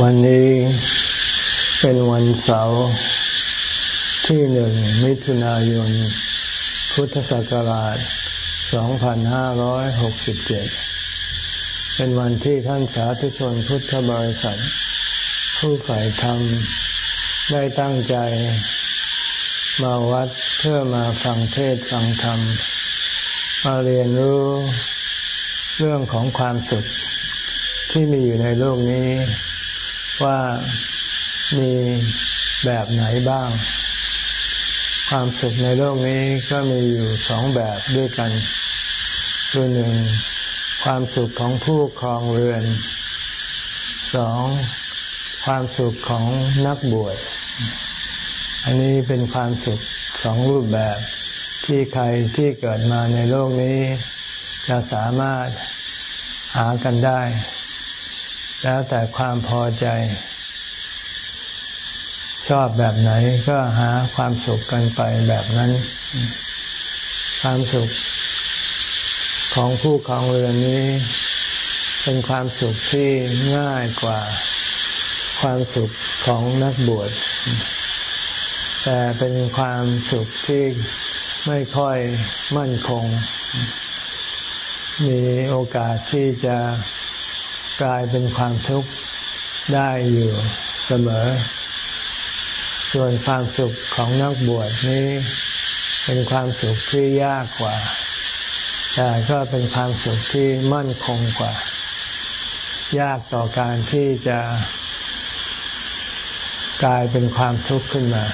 วันนี้เป็นวันเสาร์ที่หนึ่งมิถุนายน พุทธศักราช 2567 เป็นวันที่ท่านสาธุชนพุทธบริษัท ผู้ใฝ่ธรรม ได้ตั้งใจ มาวัดเพื่อมาฟังเทศฟังธรรม มาเรียนรู้เรื่องของความสุขที่มีอยู่ในโลกนี้ ว่ามีแบบไหนบ้าง ความสุขในโลกนี้ก็มีอยู่สองแบบด้วยกัน คือหนึ่งความสุขของผู้ครองเรือนสองความสุขของนักบวชอันนี้เป็นความสุขสองรูปแบบที่ใครที่เกิดมาในโลกนี้ จะสามารถหากันได้ แล้วแต่ความพอใจ ชอบแบบไหนก็หาความสุขกันไปแบบนั้น ความสุขของผู้ครองเรือนนี้ เป็นความสุขที่ง่ายกว่าความสุขของนักบวช แต่เป็นความสุขที่ไม่ค่อยมั่นคง มีโอกาสที่จะ กลายเป็นความทุกข์ได้อยู่เสมอ ส่วนความสุขของนักบวชนี้เป็นความสุขที่ยากกว่า แต่ก็เป็นความสุขที่มั่นคงกว่า ยากต่อการที่จะกลายเป็นความทุกข์ขึ้นมา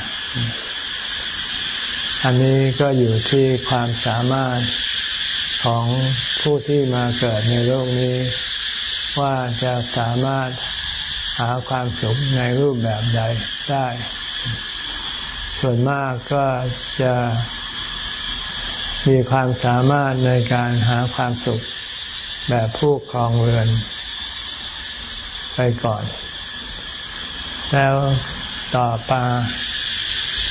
อันนี้ก็อยู่ที่ความสามารถของผู้ที่มาเกิดในโลกนี้ ว่าจะสามารถหาความสุขในรูปแบบใดได้ ส่วนมากก็จะมีความสามารถในการหาความสุขแบบผู้ครองเรือน ไปก่อน แล้วต่อไป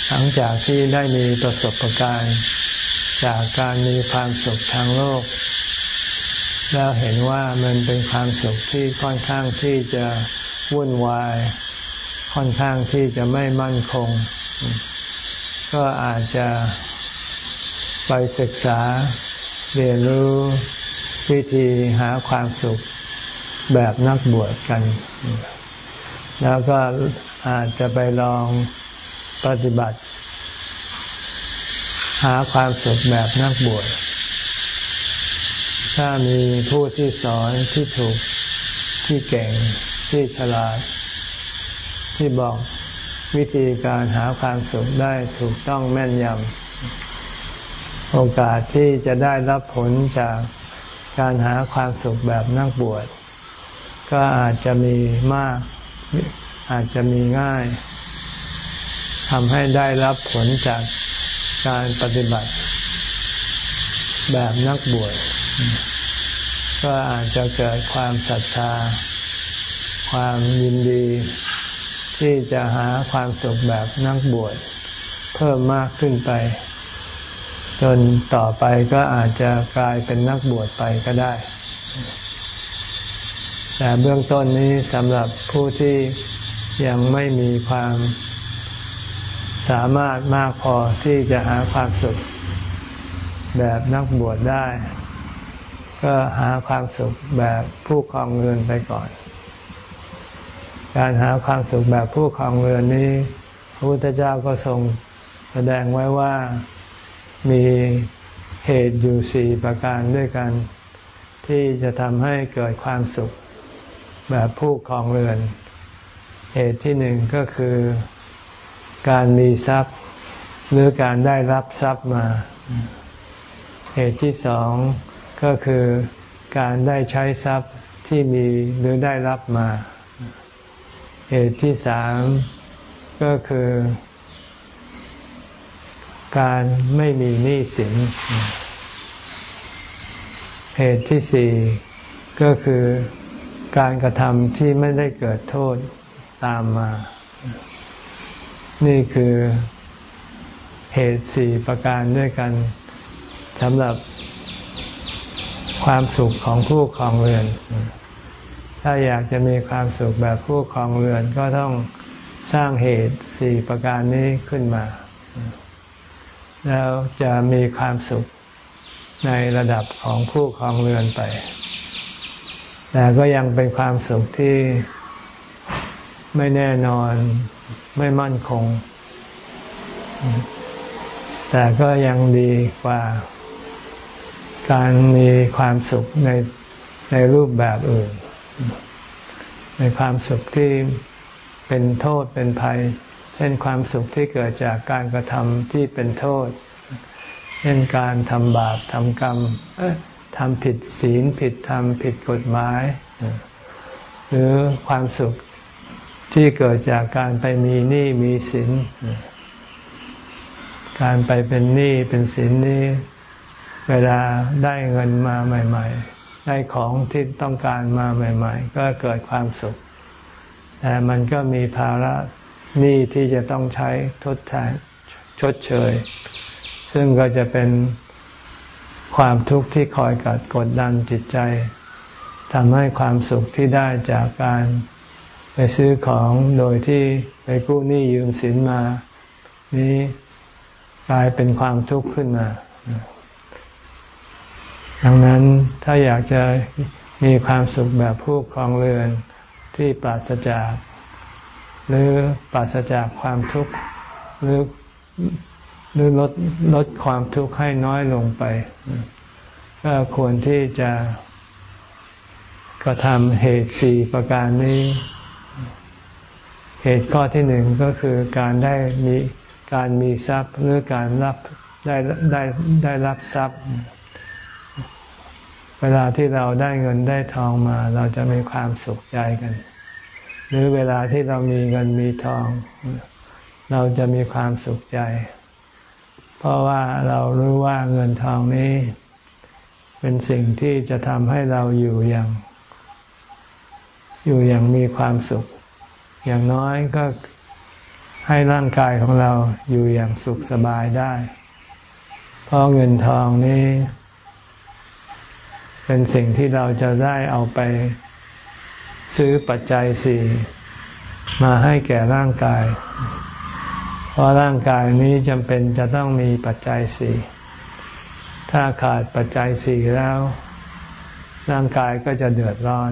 หลังจากที่ได้มีประสบการณ์ จากการมีความสุขทางโลก แล้วเห็นว่ามันเป็นความสุขที่ค่อนข้างที่จะวุ่นวาย ค่อนข้างที่จะไม่มั่นคง ก็อาจจะไปศึกษาเรียนรู้วิธีหาความสุขแบบนักบวชกัน แล้วก็อาจจะไปลองปฏิบัติ หาความสุขแบบนักบวช ถ้ามีผู้ที่สอนที่ถูกที่เก่งที่ฉลาด ที่บอกวิธีการหาความสุขได้ถูกต้องแม่นยำโอกาสที่จะได้รับผลจากการหาความสุขแบบนักบวช ก็อาจจะมีมาก อาจจะมีง่ายทำให้ได้รับผลจากการปฏิบัติ แบบนักบวช ก็อาจจะเกิดความศรัทธา ความยินดี ที่จะหาความสุขแบบนักบวชเพิ่มมากขึ้นไป จนต่อไปก็อาจจะกลายเป็นนักบวชไปก็ได้ แต่เบื้องต้นนี้สำหรับผู้ที่ยังไม่มีความสามารถมากพอที่จะหาความสุขแบบนักบวชได้ ก็หาความสุขแบบผู้ครองเรือนไปก่อน การหาความสุขแบบผู้ครองเรือนนี้ พระพุทธเจ้าก็ทรงแสดงไว้ว่ามีเหตุอยู่สี่ประการด้วยกัน ที่จะทำให้เกิดความสุขแบบผู้ครองเรือน เหตุที่หนึ่งก็คือการมีทรัพย์ หรือการได้รับทรัพย์มา เหตุที่สอง ก็คือการได้ใช้ทรัพย์ที่มีหรือได้รับมา เหตุที่สามก็คือ การไม่มีหนี้สิน เหตุที่สี่ก็คือการกระทำที่ไม่ได้เกิดโทษตามมา นี่คือเหตุสี่ประการด้วยกันสำหรับ ความสุขของผู้ครองเรือน ถ้าอยากจะมีความสุขแบบผู้ครองเรือนก็ต้องสร้างเหตุสี่ประการนี้ขึ้นมา แล้วจะมีความสุขในระดับของผู้ครองเรือนไป แต่ก็ยังเป็นความสุขที่ไม่แน่นอนไม่มั่นคง แต่ก็ยังดีกว่า การมีความสุขในในรูปแบบอื่น ในความสุขที่เป็นโทษเป็นภัย เช่นความสุขที่เกิดจากการกระทำที่เป็นโทษ เช่นการทำบาปทำกรรมทำผิดศีลผิดธรรมผิดกฎหมาย หรือความสุขที่เกิดจากการไปมีหนี้มีสินการไปเป็นหนี้เป็นสินนี้ เวลาได้เงินมาใหม่ ๆ ได้ของที่ต้องการมาใหม่ ๆ ก็เกิดความสุข แต่มันก็มีภาระหนี้ที่จะต้องใช้ทดแทนชดเชย ซึ่งก็จะเป็นความทุกข์ที่คอยกัดกดดันจิตใจทำให้ความสุขที่ได้จากการไปซื้อของโดยที่ไปกู้หนี้ยืมสินมา นี้กลายเป็นความทุกข์ขึ้นมา ดังนั้นถ้าอยากจะมีความสุขแบบผู้ครองเรือนที่ปราศจาก หรือปราศจากความทุกข์หรือหรือลดลดความทุกข์ให้น้อยลงไป ก็ควรที่จะกระทำเหตุสี่ประการนี้ เหตุข้อที่หนึ่งก็คือการได้มีการมีทรัพย์หรือการรับได้ได้ได้รับทรัพย์ เวลาที่เราได้เงินได้ทองมา เราจะมีความสุขใจกัน หรือเวลาที่เรามีเงินมีทอง เราจะมีความสุขใจ เพราะว่าเรารู้ว่าเงินทองนี้ เป็นสิ่งที่จะทำให้เราอยู่อย่าง อยู่อย่างมีความสุข อย่างน้อยก็ให้ร่างกายของเราอยู่อย่างสุขสบายได้ เพราะเงินทองนี้ เป็นสิ่งที่เราจะได้เอาไปซื้อปัจจัยสี่มาให้แก่ร่างกาย เพราะร่างกายนี้จำเป็นจะต้องมีปัจจัยสี่ถ้าขาดปัจจัยสี่แล้ว ร่างกายก็จะเดือดร้อน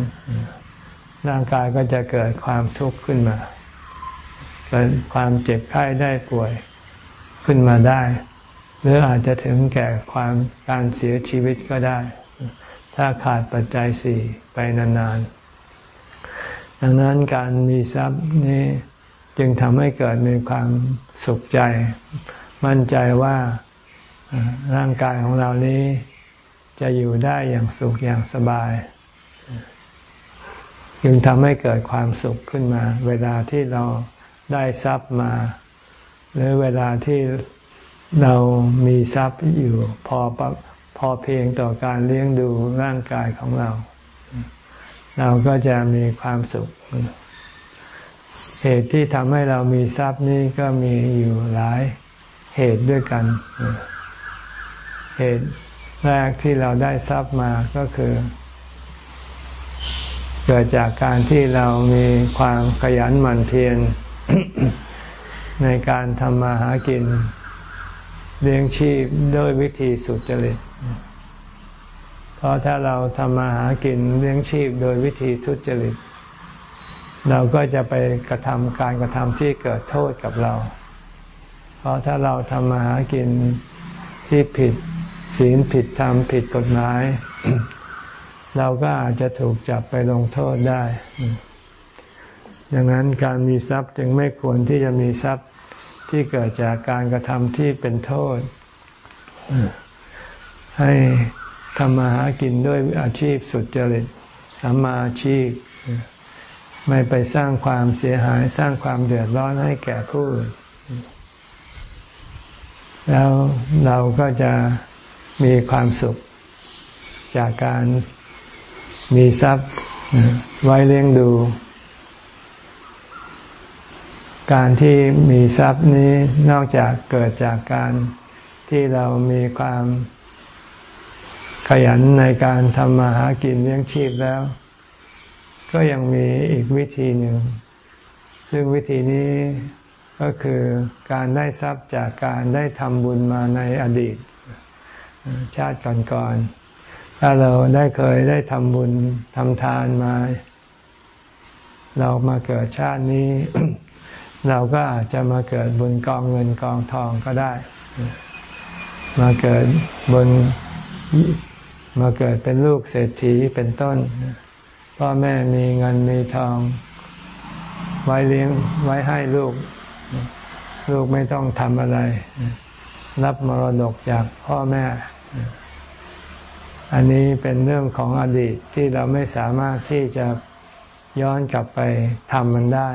ร่างกายก็จะเกิดความทุกข์ขึ้นมาเกิดความเจ็บไข้ได้ป่วยขึ้นมาได้ หรืออาจจะถึงแก่ความการเสียชีวิตก็ได้ ถ้าขาดปัจจัยสี่ไปนานๆ ดังนั้นการมีทรัพย์นี้จึงทำให้เกิดมีความสุขใจ มั่นใจว่าร่างกายของเรานี้จะอยู่ได้อย่างสุขอย่างสบาย จึงทำให้เกิดความสุขขึ้นมา เวลาที่เราได้ทรัพย์มา หรือเวลาที่เรามีทรัพย์อยู่พอ พอเพียงต่อการเลี้ยงดูร่างกายของเรา เราก็จะมีความสุข เหตุที่ทำให้เรามีทรัพย์นี้ก็มีอยู่หลายเหตุด้วยกัน เหตุแรกที่เราได้ทรัพย์มาก็คือ เกิดจากการที่เรามีความขยันหมั่นเพียรในการทำมาหากินเลี้ยงชีพด้วยวิธีสุจริต เพราะถ้าเราทำมาหากินเลี้ยงชีพโดยวิธีทุจริต เราก็จะไปกระทำการกระทำที่เกิดโทษกับเรา เพราะถ้าเราทำมาหากินที่ผิดศีลผิดธรรมผิดกฎหมาย เราก็อาจจะถูกจับไปลงโทษได้ ดังนั้นการมีทรัพย์จึงไม่ควรที่จะมีทรัพย์ที่เกิดจากการกระทำที่เป็นโทษ ให้ทำมาหากินด้วยอาชีพสุจริตสัมมาอาชีพ ไม่ไปสร้างความเสียหายสร้างความเดือดร้อนให้แก่ผู้อื่นแล้วเราก็จะมีความสุขจากการมีทรัพย์ไว้เลี้ยงดู การที่มีทรัพย์นี้นอกจากเกิดจากการที่เรามีความ ขยันในการทำมาหากินเลี้ยงชีพแล้ว ก็ยังมีอีกวิธีหนึ่ง ซึ่งวิธีนี้ก็คือการได้ทรัพย์จากการได้ทำบุญมาในอดีต ชาติก่อนๆถ้าเราได้เคยได้ทำบุญทำทานมา เรามาเกิดชาตินี้ เราก็อาจจะมาเกิดบุญกองเงินกองทองก็ได้ มาเกิดบน มาเกิดเป็นลูกเศรษฐีเป็นต้น พ่อแม่มีเงินมีทอง ไว้เลี้ยงไว้ให้ลูก ลูกไม่ต้องทำอะไร รับมรดกจากพ่อแม่ อันนี้เป็นเรื่องของอดีตที่เราไม่สามารถที่จะย้อนกลับไปทำมันได้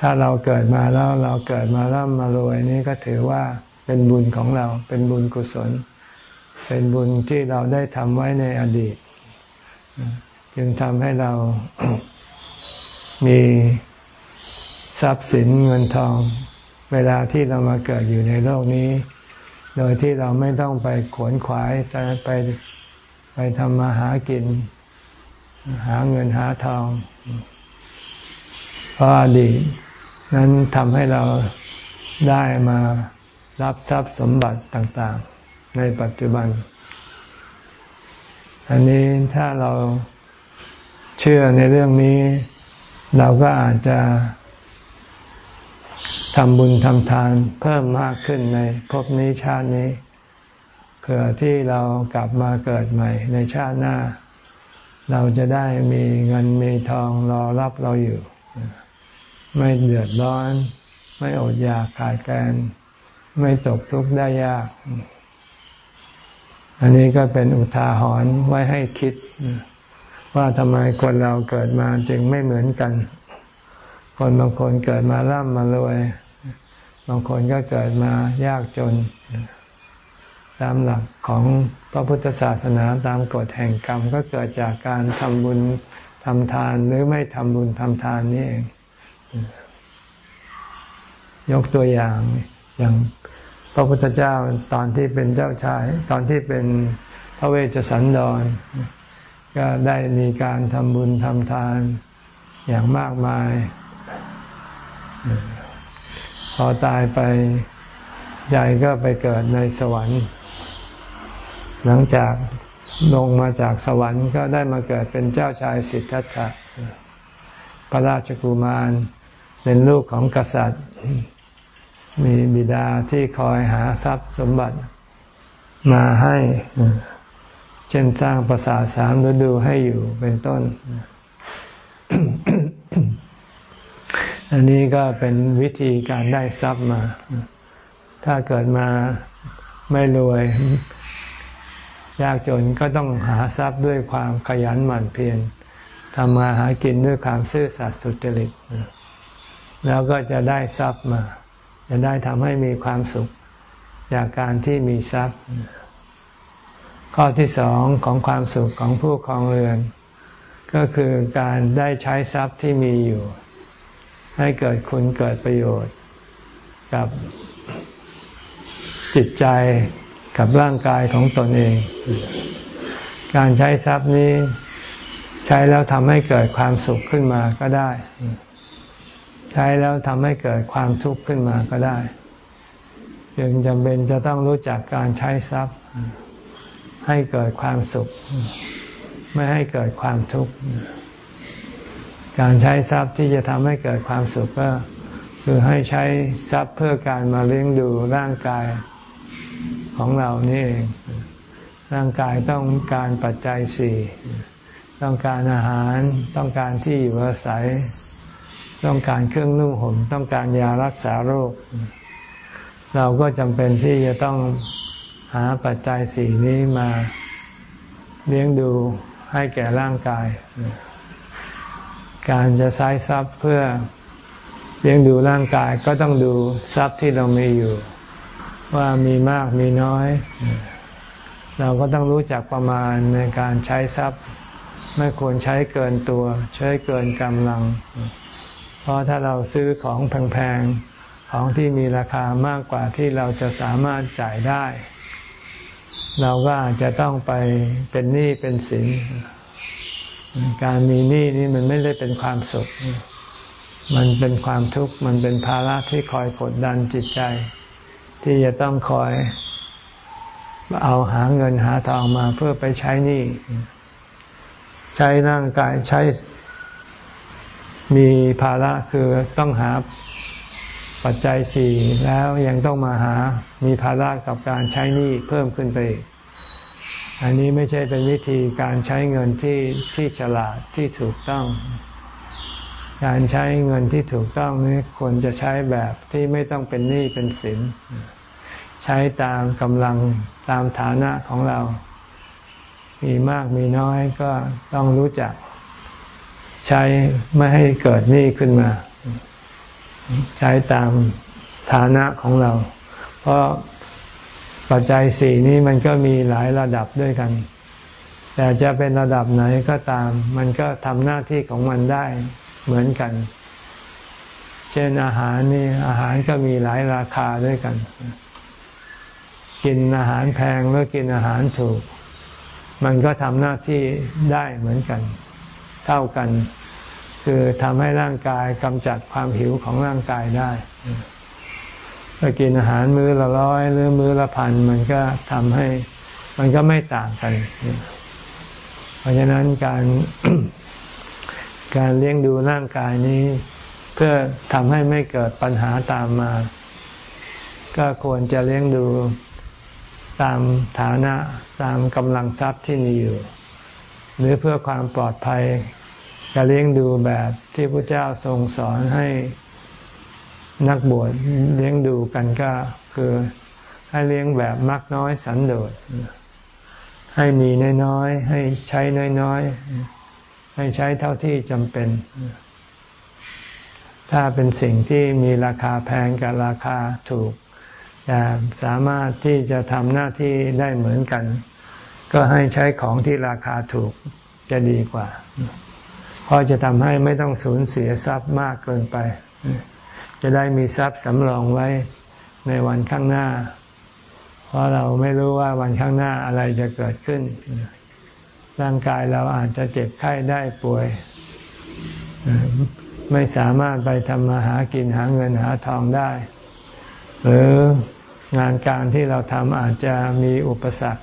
ถ้าเราเกิดมาแล้วเราเกิดมาร่ำมารวยนี่ก็ถือว่าเป็นบุญของเราเป็นบุญกุศล เป็นบุญที่เราได้ทำไว้ในอดีต จึงทำให้เรามีทรัพย์สินเงินทอง เวลาที่เรามาเกิดอยู่ในโลกนี้ โดยที่เราไม่ต้องไปขวนขวายแต่ไปไปทำมาหากิน หาเงินหาทอง เพราะอดีตนั้นทำให้เราได้มารับทรัพย์สมบัติต่าง ๆ ในปัจจุบัน อันนี้ถ้าเราเชื่อในเรื่องนี้ เราก็อาจจะทำบุญทำทานเพิ่มมากขึ้นในภพนี้ชาตินี้เผื่อที่เรากลับมาเกิดใหม่ในชาติหน้า เราจะได้มีเงินมีทองรอรับเราอยู่ ไม่เดือดร้อน ไม่อดอยากขาดแคลนไม่ตกทุกข์ได้ยาก อันนี้ก็เป็นอุทาหรณ์ไว้ให้คิด ว่าทำไมคนเราเกิดมาจึงไม่เหมือนกัน คนบางคนเกิดมาร่ำมารวย บางคนก็เกิดมายากจน ตามหลักของพระพุทธศาสนาตามกฎแห่งกรรมก็เกิดจากการทำบุญทำทานหรือไม่ทำบุญทำทานนี่เอง ยกตัวอย่างอย่าง พระพุทธเจ้าตอนที่เป็นเจ้าชาย ตอนที่เป็นพระเวชสันดร ก็ได้มีการทำบุญทำทานอย่างมากมาย พอตายไปใหญ่ก็ไปเกิดในสวรรค์ หลังจากลงมาจากสวรรค์ก็ได้มาเกิดเป็นเจ้าชายสิทธัตถะพระราชกุมารเป็นลูกของกษัตริย์ มีบิดาที่คอยหาทรัพย์สมบัติมาให้ เช่นสร้างประสาทสามฤดูให้อยู่เป็นต้น อันนี้ก็เป็นวิธีการได้ทรัพย์มา ถ้าเกิดมาไม่รวย ยากจนก็ต้องหาทรัพย์ด้วยความขยันหมั่นเพียรทำมาหากินด้วยความซื่อสัตย์สุจริต แล้วก็จะได้ทรัพย์มา จะได้ทำให้มีความสุขจากการที่มีทรัพย์ ข้อที่สองของความสุขของผู้ครองเรือน ก็คือการได้ใช้ทรัพย์ที่มีอยู่ ให้เกิดคุณเกิดประโยชน์ กับจิตใจกับร่างกายของตนเอง การใช้ทรัพย์นี้ใช้แล้วทำให้เกิดความสุขขึ้นมาก็ได้ ใช้แล้วทำให้เกิดความทุกข์ขึ้นมาก็ได้จึงจำเป็นจะต้องรู้จักการใช้ทรัพย์ ให้เกิดความสุข ไม่ให้เกิดความทุกข์การใช้ทรัพย์ที่จะทำให้เกิดความสุขก็คือให้ใช้ทรัพย์เพื่อการมาเลี้ยงดูร่างกายของเรานี่เองร่างกายต้องการปัจจัยสี่ ต้องการอาหาร ต้องการที่อยู่อาศัย ต้องการเครื่องนุ่งห่มต้องการยารักษาโรค เราก็จำเป็นที่จะต้องหาปัจจัยสี่นี้มาเลี้ยงดูให้แก่ร่างกาย การจะใช้ทรัพย์เพื่อเลี้ยงดูร่างกายก็ต้องดูทรัพย์ที่เรามีอยู่ ว่ามีมากมีน้อย เราก็ต้องรู้จักประมาณในการใช้ทรัพย์ ไม่ควรใช้เกินตัว ใช้เกินกำลัง ราะถ้าเราซื้อของแพงๆ ของที่มีราคามากกว่าที่เราจะสามารถจ่ายได้ เราก็อาจจะต้องไปเป็นหนี้เป็นสิน การมีหนี้นี่มันไม่ได้เป็นความสุข มันเป็นความทุกข์ มันเป็นภาระที่คอยกดดันจิตใจ ที่จะต้องคอยเอาหาเงินหาทองมาเพื่อไปใช้หนี้ ใช้ร่างกายใช้ มีภาระคือต้องหาปัจจัยสี่แล้วยังต้องมาหามีภาระกับการใช้หนี้เพิ่มขึ้นไปอีกอันนี้ไม่ใช่เป็นวิธีการใช้เงินที่ที่ฉลาดที่ถูกต้อง การใช้เงินที่ถูกต้องนี้ควรจะใช้แบบที่ไม่ต้องเป็นหนี้เป็นสิน ใช้ตามกำลังตามฐานะของเรา มีมากมีน้อยก็ต้องรู้จัก ใช้ไม่ให้เกิดหนี้ขึ้นมา ใช้ตามฐานะของเรา เพราะปัจจัยสี่นี้มันก็มีหลายระดับด้วยกัน แต่จะเป็นระดับไหนก็ตาม มันก็ทำหน้าที่ของมันได้เหมือนกัน เช่นอาหารนี่อาหารก็มีหลายราคาด้วยกัน กินอาหารแพงหรือกินอาหารถูก มันก็ทำหน้าที่ได้เหมือนกัน เท่ากัน คือทำให้ร่างกายกำจัดความหิวของร่างกายได้ถ้ากินอาหารมื้อละร้อยหรือมื้อละพันมันก็ทำให้ มันก็ไม่ต่างกัน เพราะฉะนั้นการการเลี้ยงดูร่างกายนี้ เพื่อทำให้ไม่เกิดปัญหาตามมา ก็ควรจะเลี้ยงดูตามฐานะตามกำลังทรัพย์ที่มีอยู่ หรือเพื่อความปลอดภัย จะเลี้ยงดูแบบที่พระเจ้าทรงสอนให้นักบวชเลี้ยงดูกันก็คือให้เลี้ยงแบบมักน้อยสันโดษให้มีน้อยๆให้ใช้น้อยๆให้ใช้เท่าที่จำเป็น ถ้าเป็นสิ่งที่มีราคาแพงกับราคาถูกแต่สามารถที่จะทำหน้าที่ได้เหมือนกัน ก็ให้ใช้ของที่ราคาถูกจะดีกว่า เพราะจะทำให้ไม่ต้องสูญเสียทรัพย์มากเกินไป จะได้มีทรัพย์สำรองไว้ในวันข้างหน้า เพราะเราไม่รู้ว่าวันข้างหน้าอะไรจะเกิดขึ้น ร่างกายเราอาจจะเจ็บไข้ได้ป่วย ไม่สามารถไปทำมาหากินหาเงินหาทองได้ หรืองานการที่เราทำอาจจะมีอุปสรรค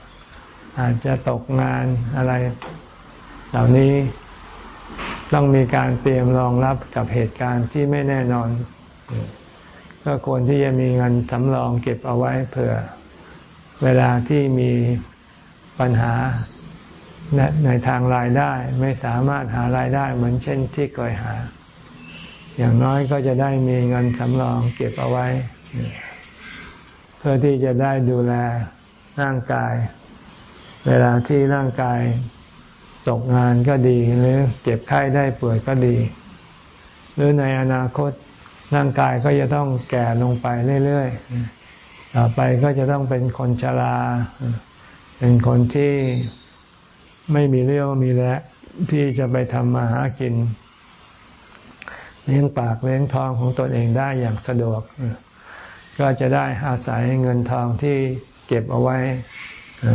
อาจจะตกงานอะไร เหล่านี้ ต้องมีการเตรียมรองรับกับเหตุการณ์ที่ไม่แน่นอน ก็ควรที่จะมีเงินสำรองเก็บเอาไว้เผื่อ เวลาที่มีปัญหาในทางรายได้ไม่สามารถหารายได้เหมือนเช่นที่เคยหา อย่างน้อยก็จะได้มีเงินสำรองเก็บเอาไว้ เพื่อที่จะได้ดูแลร่างกาย เวลาที่ร่างกาย ตกงานก็ดีหรือเจ็บไข้ได้ป่วยก็ดี หรือในอนาคตร่างกายก็จะต้องแก่ลงไปเรื่อยๆต่อไปก็จะต้องเป็นคนชรา เป็นคนที่ไม่มีเรี่ยวมีแรงที่จะไปทำมาหากิน เลี้ยงปากเลี้ยงทองของตนเองได้อย่างสะดวก ก็จะได้อาศัยเงินทองที่เก็บเอาไว้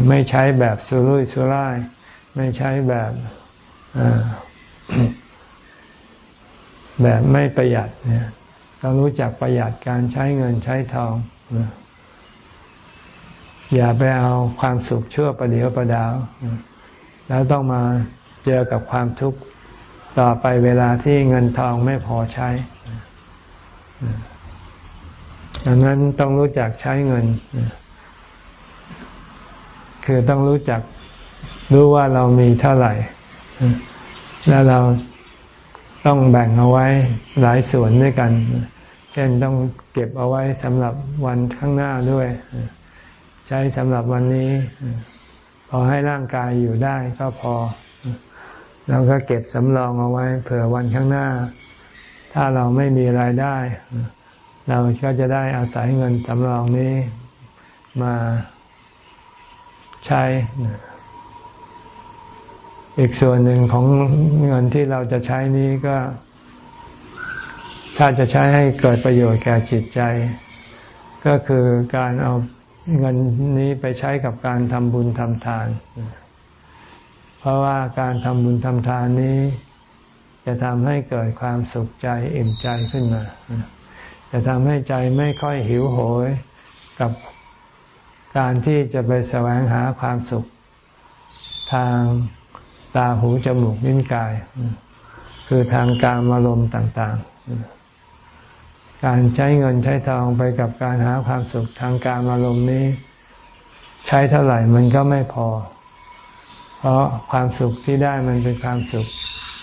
ไม่ใช้แบบสุรุ่ยสุร่าย ไม่ใช้แบบแบบไม่ประหยัดเนี่ยต้องรู้จักประหยัดการใช้เงินใช้ทองอย่าไปเอาความสุขชั่วประเดียวประดาว แล้วต้องมาเจอกับความทุกข์ต่อไปเวลาที่เงินทองไม่พอใช้ดังนั้นต้องรู้จักใช้เงิน คือต้องรู้จัก รู้ว่าเรามีเท่าไหร่ แล้วเราต้องแบ่งเอาไว้หลายส่วนด้วยกัน เช่นต้องเก็บเอาไว้สำหรับวันข้างหน้าด้วย ใช้สำหรับวันนี้ พอให้ร่างกายอยู่ได้ก็พอ แล้วก็เก็บสำรองเอาไว้ เผื่อวันข้างหน้า ถ้าเราไม่มีรายได้ เราก็จะได้อาศัยเงินสำรองนี้มาใช้ อีกส่วนหนึ่งของเงินที่เราจะใช้นี้ก็ ถ้าจะใช้ให้เกิดประโยชน์แก่จิตใจ ก็คือการเอาเงินนี้ไปใช้กับการทำบุญทำทาน เพราะว่าการทำบุญทำทานนี้ จะทำให้เกิดความสุขใจอิ่มใจขึ้นมา จะทำให้ใจไม่ค่อยหิวโหยกับการที่จะไปแสวงหาความสุขทาง ตาหูจมูกนิ้นกาย คือทางการอารมณ์ต่าง ๆ การใช้เงินใช้ทองไปกับการหาความสุขทางการอารมณ์นี้ ใช้เท่าไหร่มันก็ไม่พอ เพราะความสุขที่ได้มันเป็นความสุข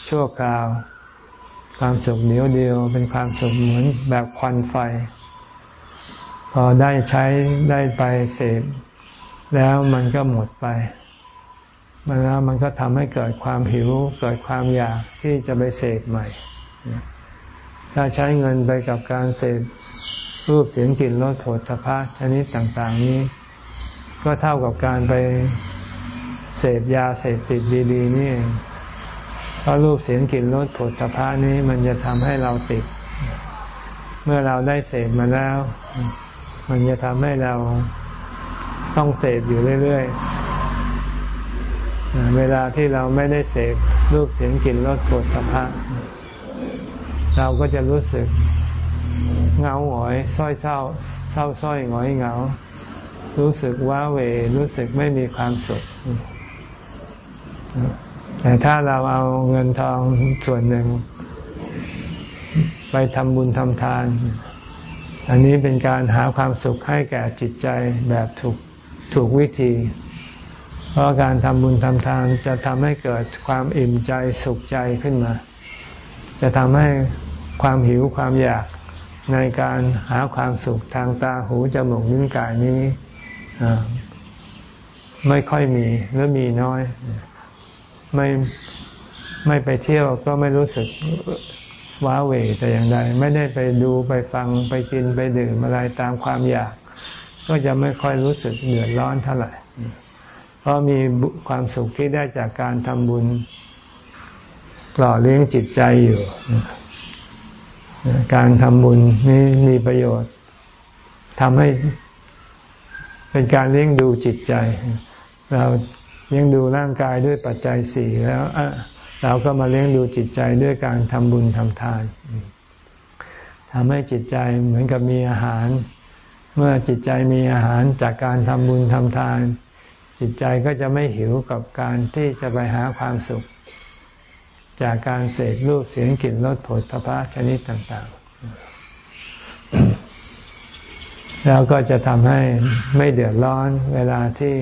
ชั่วคราว ความสุขเดียวเดียว เป็นความสุขเหมือนแบบควันไฟ พอได้ใช้ได้ไปเสพแล้วมันก็หมดไป มันแล้วมันก็ทำให้เกิดความหิว เกิดความอยากที่จะไปเสพใหม่ ถ้าใช้เงินไปกับการเสพรูปเสียงกลิ่นรสโผฏฐพะชนิดต่าง ๆ นี้ ก็เท่ากับการไปเสพยาเสพติดดีๆนี่เพราะรูปเสียงกลิ่นรสโผฏฐพะนี้มันจะทำให้เราติด เมื่อเราได้เสพมาแล้ว มันจะทำให้เราต้องเสพอยู่เรื่อยๆ เวลาที่เราไม่ได้เสพรูปเสียงกลิ่นรสปวดทพะเราก็จะรู้สึกเงาหงอยส้อยเศร้า เศร้าส้อยหงอยเหงา รู้สึกว้าเวรู้สึกไม่มีความสุข แต่ถ้าเราเอาเงินทองส่วนหนึ่ง ไปทำบุญทำทาน อันนี้เป็นการหาความสุขให้แก่จิตใจแบบถูกถูกวิธี พราะการทำบุญทำทานจะทำให้เกิดความอิ่มใจสุขใจขึ้นมา จะทำให้ความหิวความอยากในการหาความสุขทางตาหูจมูกนิ้วกายนี้ไม่ค่อยมีหรือมีน้อย ไม่ไม่ไปเที่ยวก็ไม่รู้สึกว้าเหวแต่อย่างใด ไม่ได้ไปดูไปฟังไปกินไปดื่มอะไรตามความอยาก ก็จะไม่ค่อยรู้สึกเดือดร้อนเท่าไหร่ ราะมีความสุขที่ได้จากการทำบุญหล่อเลี้ยงจิตใจอยู่ การทำบุญนี้มีประโยชน์ทำให้เป็นการเลี้ยงดูจิตใจ เราเลี้ยงดูร่างกายด้วยปัจจัยสี่แล้วเราก็มาเลี้ยงดูจิตใจด้วยการทำบุญทำทานทำให้จิตใจเหมือนกับมีอาหาร เมื่อจิตใจมีอาหารจากการทำบุญทำทาน จิตใจก็จะไม่หิวกับการที่จะไปหาความสุข จากการเสพรูปเสียงกลิ่นรสผลทพะชนิดต่างๆ แล้วก็จะทำให้ไม่เดือดร้อนเวลาที่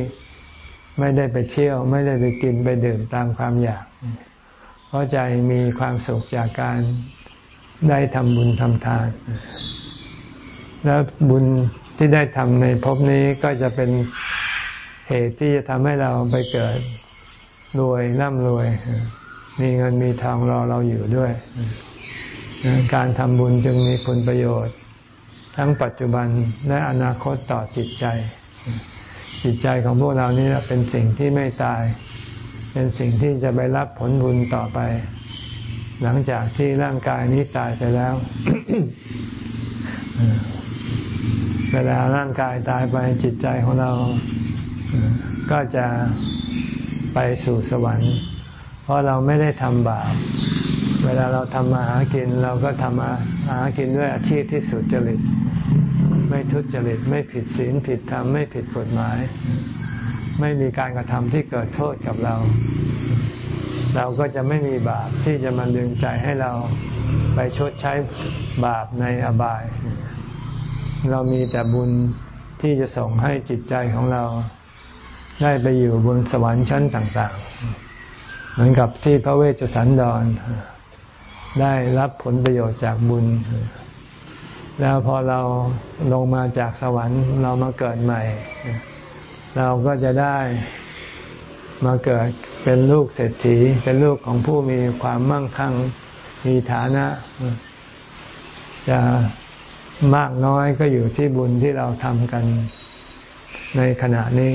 ไม่ได้ไปเที่ยว ไม่ได้ไปกินไปดื่มตามความอยาก เพราะใจมีความสุขจากการได้ทำบุญทำทาน แล้วบุญที่ได้ทำในภพนี้ก็จะเป็น เหตุที่จะทำให้เราไปเกิดรวยร่ำรวย มีเงินมีทองรอเราอยู่ด้วย การทำบุญจึงมีผลประโยชน์ ทั้งปัจจุบันและอนาคตต่อจิตใจ จิตใจของพวกเรานี่เป็นสิ่งที่ไม่ตาย เป็นสิ่งที่จะไปรับผลบุญต่อไป หลังจากที่ร่างกายนี้ตายไปแล้วเวลาร่างกายตายไปจิตใจของเรา ก็จะไปสู่สวรรค์ เพราะเราไม่ได้ทำบาป เวลาเราทำมาหากินเราก็ทำมาหากินด้วยอาชีพที่สุจริต ไม่ทุจริต ไม่ผิดศีลผิดธรรมไม่ผิดกฎหมาย ไม่มีการกระทำที่เกิดโทษกับเรา เราก็จะไม่มีบาปที่จะมาดึงใจให้เราไปชดใช้บาปในอบาย เรามีแต่บุญที่จะส่งให้จิตใจของเรา ได้ไปอยู่บนสวรรค์ชั้นต่าง ๆ เหมือนกับที่พระเวชสันดร ได้รับผลประโยชน์จากบุญ แล้วพอเราลงมาจากสวรรค์เรามาเกิดใหม่ เราก็จะได้มาเกิดเป็นลูกเศรษฐี เป็นลูกของผู้มีความมั่งคั่งมีฐานะจะมากน้อยก็อยู่ที่บุญที่เราทำกันในขณะนี้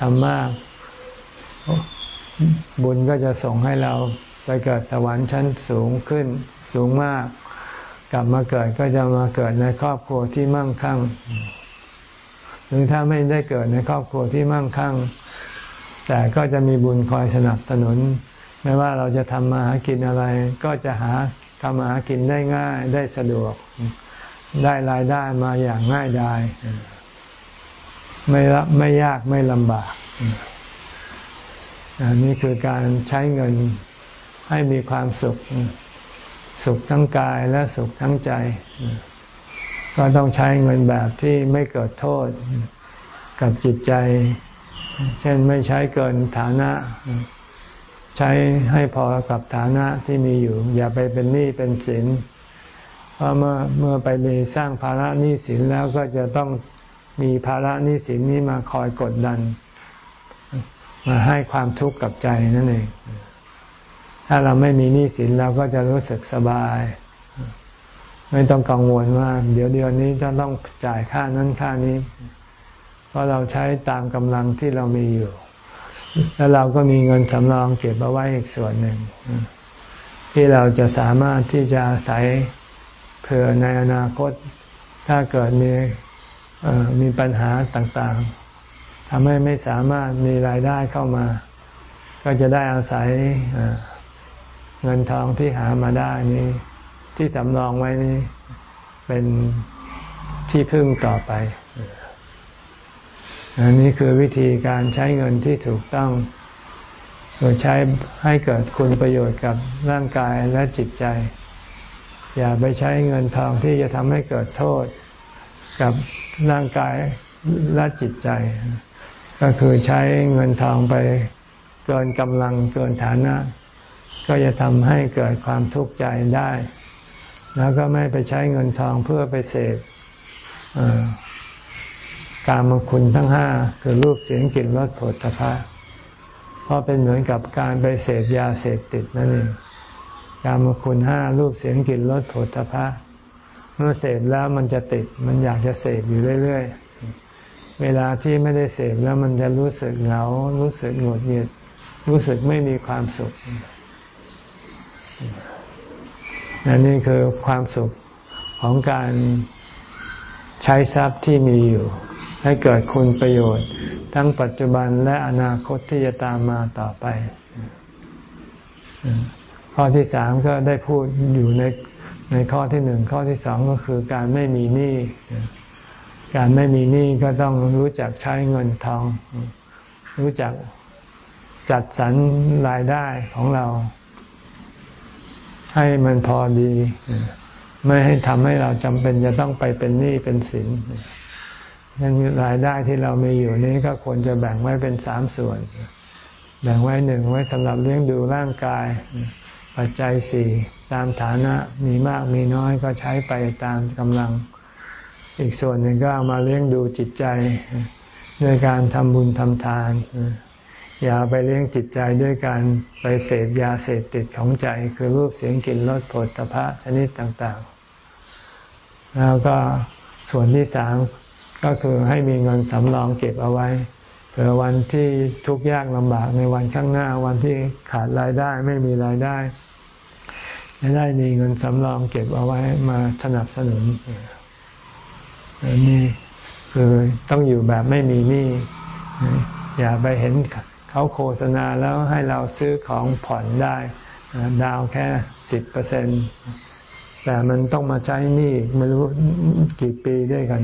ทำมาก บุญก็จะส่งให้เราไปเกิดสวรรค์ชั้นสูงขึ้นสูงมาก กลับมาเกิดก็จะมาเกิดในครอบครัวที่มั่งคั่ง หรือถ้าไม่ได้เกิดในครอบครัวที่มั่งคั่ง แต่ก็จะมีบุญคอยสนับสนุน ไม่ว่าเราจะทำมาหากินอะไร ก็จะหาทำมาหากินได้ง่ายได้สะดวก ได้รายได้มาอย่างง่ายดาย ไม่ไม่ยากไม่ลำบากอันนี้คือการใช้เงินให้มีความสุข สุขทั้งกายและสุขทั้งใจ ก็ต้องใช้เงินแบบที่ไม่เกิดโทษกับจิตใจ เช่นไม่ใช้เกินฐานะ ใช้ให้พอกับฐานะที่มีอยู่ อย่าไปเป็นหนี้เป็นสินเพราะเมื่อเมื่อไปมีสร้างภาระหนี้สินแล้วก็จะต้อง มีภาระหนี้สินนี้มาคอยกดดัน มาให้ความทุกข์กับใจนั่นเอง ถ้าเราไม่มีหนี้สินเราก็จะรู้สึกสบาย ไม่ต้องกังวลว่า เดี๋ยวเดียวนี้จะต้องจ่ายค่านั้นค่านี้ เพราะเราใช้ตามกำลังที่เรามีอยู่ แล้วเราก็มีเงินสำรองเก็บเอาไว้อีกส่วนหนึ่ง ที่เราจะสามารถที่จะอาศัยเผื่อในอนาคตถ้าเกิดมี มีปัญหาต่างๆทำให้ไม่สามารถมีรายได้เข้ามา ก็จะได้อาศัยเงินทองที่หามาได้นี้ ที่สำรองไว้นี้เป็นที่พึ่งต่อไปอันนี้คือวิธีการใช้เงินที่ถูกต้องโดยใช้ให้เกิดคุณประโยชน์กับร่างกายและจิตใจ อย่าไปใช้เงินทองที่จะทำให้เกิดโทษ กับร่างกายและจิตใจ ก็คือใช้เงินทองไปเกินกำลังเกินฐานะ ก็จะทำให้เกิดความทุกข์ใจได้ แล้วก็ไม่ไปใช้เงินทองเพื่อไปเสพการมคุณทั้งห้าคือรูปเสียงกลิ่นรสผลตภะเพราะเป็นเหมือนกับการไปเสพยาเสพติดนั่นเองการมคุณห้ารูปเสียงกลิ่นรสผลตภะ เมื่อเสพแล้วมันจะติด มันอยากจะเสพอยู่เรื่อยๆ เวลาที่ไม่ได้เสพแล้วมันจะรู้สึกเหงา รู้สึกหงุดหงิด รู้สึกไม่มีความสุขนนี่คือความสุขของการใช้ทรัพย์ที่มีอยู่ ให้เกิดคุณประโยชน์ ทั้งปัจจุบันและอนาคตที่จะตามมาต่อไปข้อที่สามก็ได้พูดอยู่ใน ในข้อที่หนึ่งข้อที่สองก็คือการไม่มีหนี้การไม่มีหนี้ก็ต้องรู้จักใช้เงินทอง รู้จักจัดสรรรายได้ของเรา ให้มันพอดี ไม่ให้ทำให้เราจำเป็นจะต้องไปเป็นหนี้เป็นสินนั้นรายได้ที่เรามีอยู่นี้ก็ควรจะแบ่งไว้เป็นสามส่วน แบ่งไว้หนึ่งไว้สำหรับเลี้ยงดูร่างกาย ปัจจัยสี่ตามฐานะมีมากมีน้อยก็ใช้ไปตามกำลัง อีกส่วนหนึ่งก็เอามาเลี้ยงดูจิตใจด้วยการทำบุญทำทาน อย่าไปเลี้ยงจิตใจด้วยการไปเสพยาเสพติดของใจ คือรูปเสียงกลิ่นรสผลตภะชนิดต่างๆ แล้วก็ส่วนที่สามก็คือให้มีเงินสำรองเก็บเอาไว้ เผื่อวันที่ทุกข์ยากลำบากในวันข้างหน้าวันที่ขาดรายได้ไม่มีรายได้จะได้มีเงินสำรองเก็บเอาไว้มาสนับสนุนนี่คือต้องอยู่แบบไม่มีหนี้อย่าไปเห็นเขาโฆษณาแล้วให้เราซื้อของผ่อนได้ ดาวแค่สิบเปอร์เซ็นแต่มันต้องมาใช้หนี้ไม่รู้กี่ปีด้วยกัน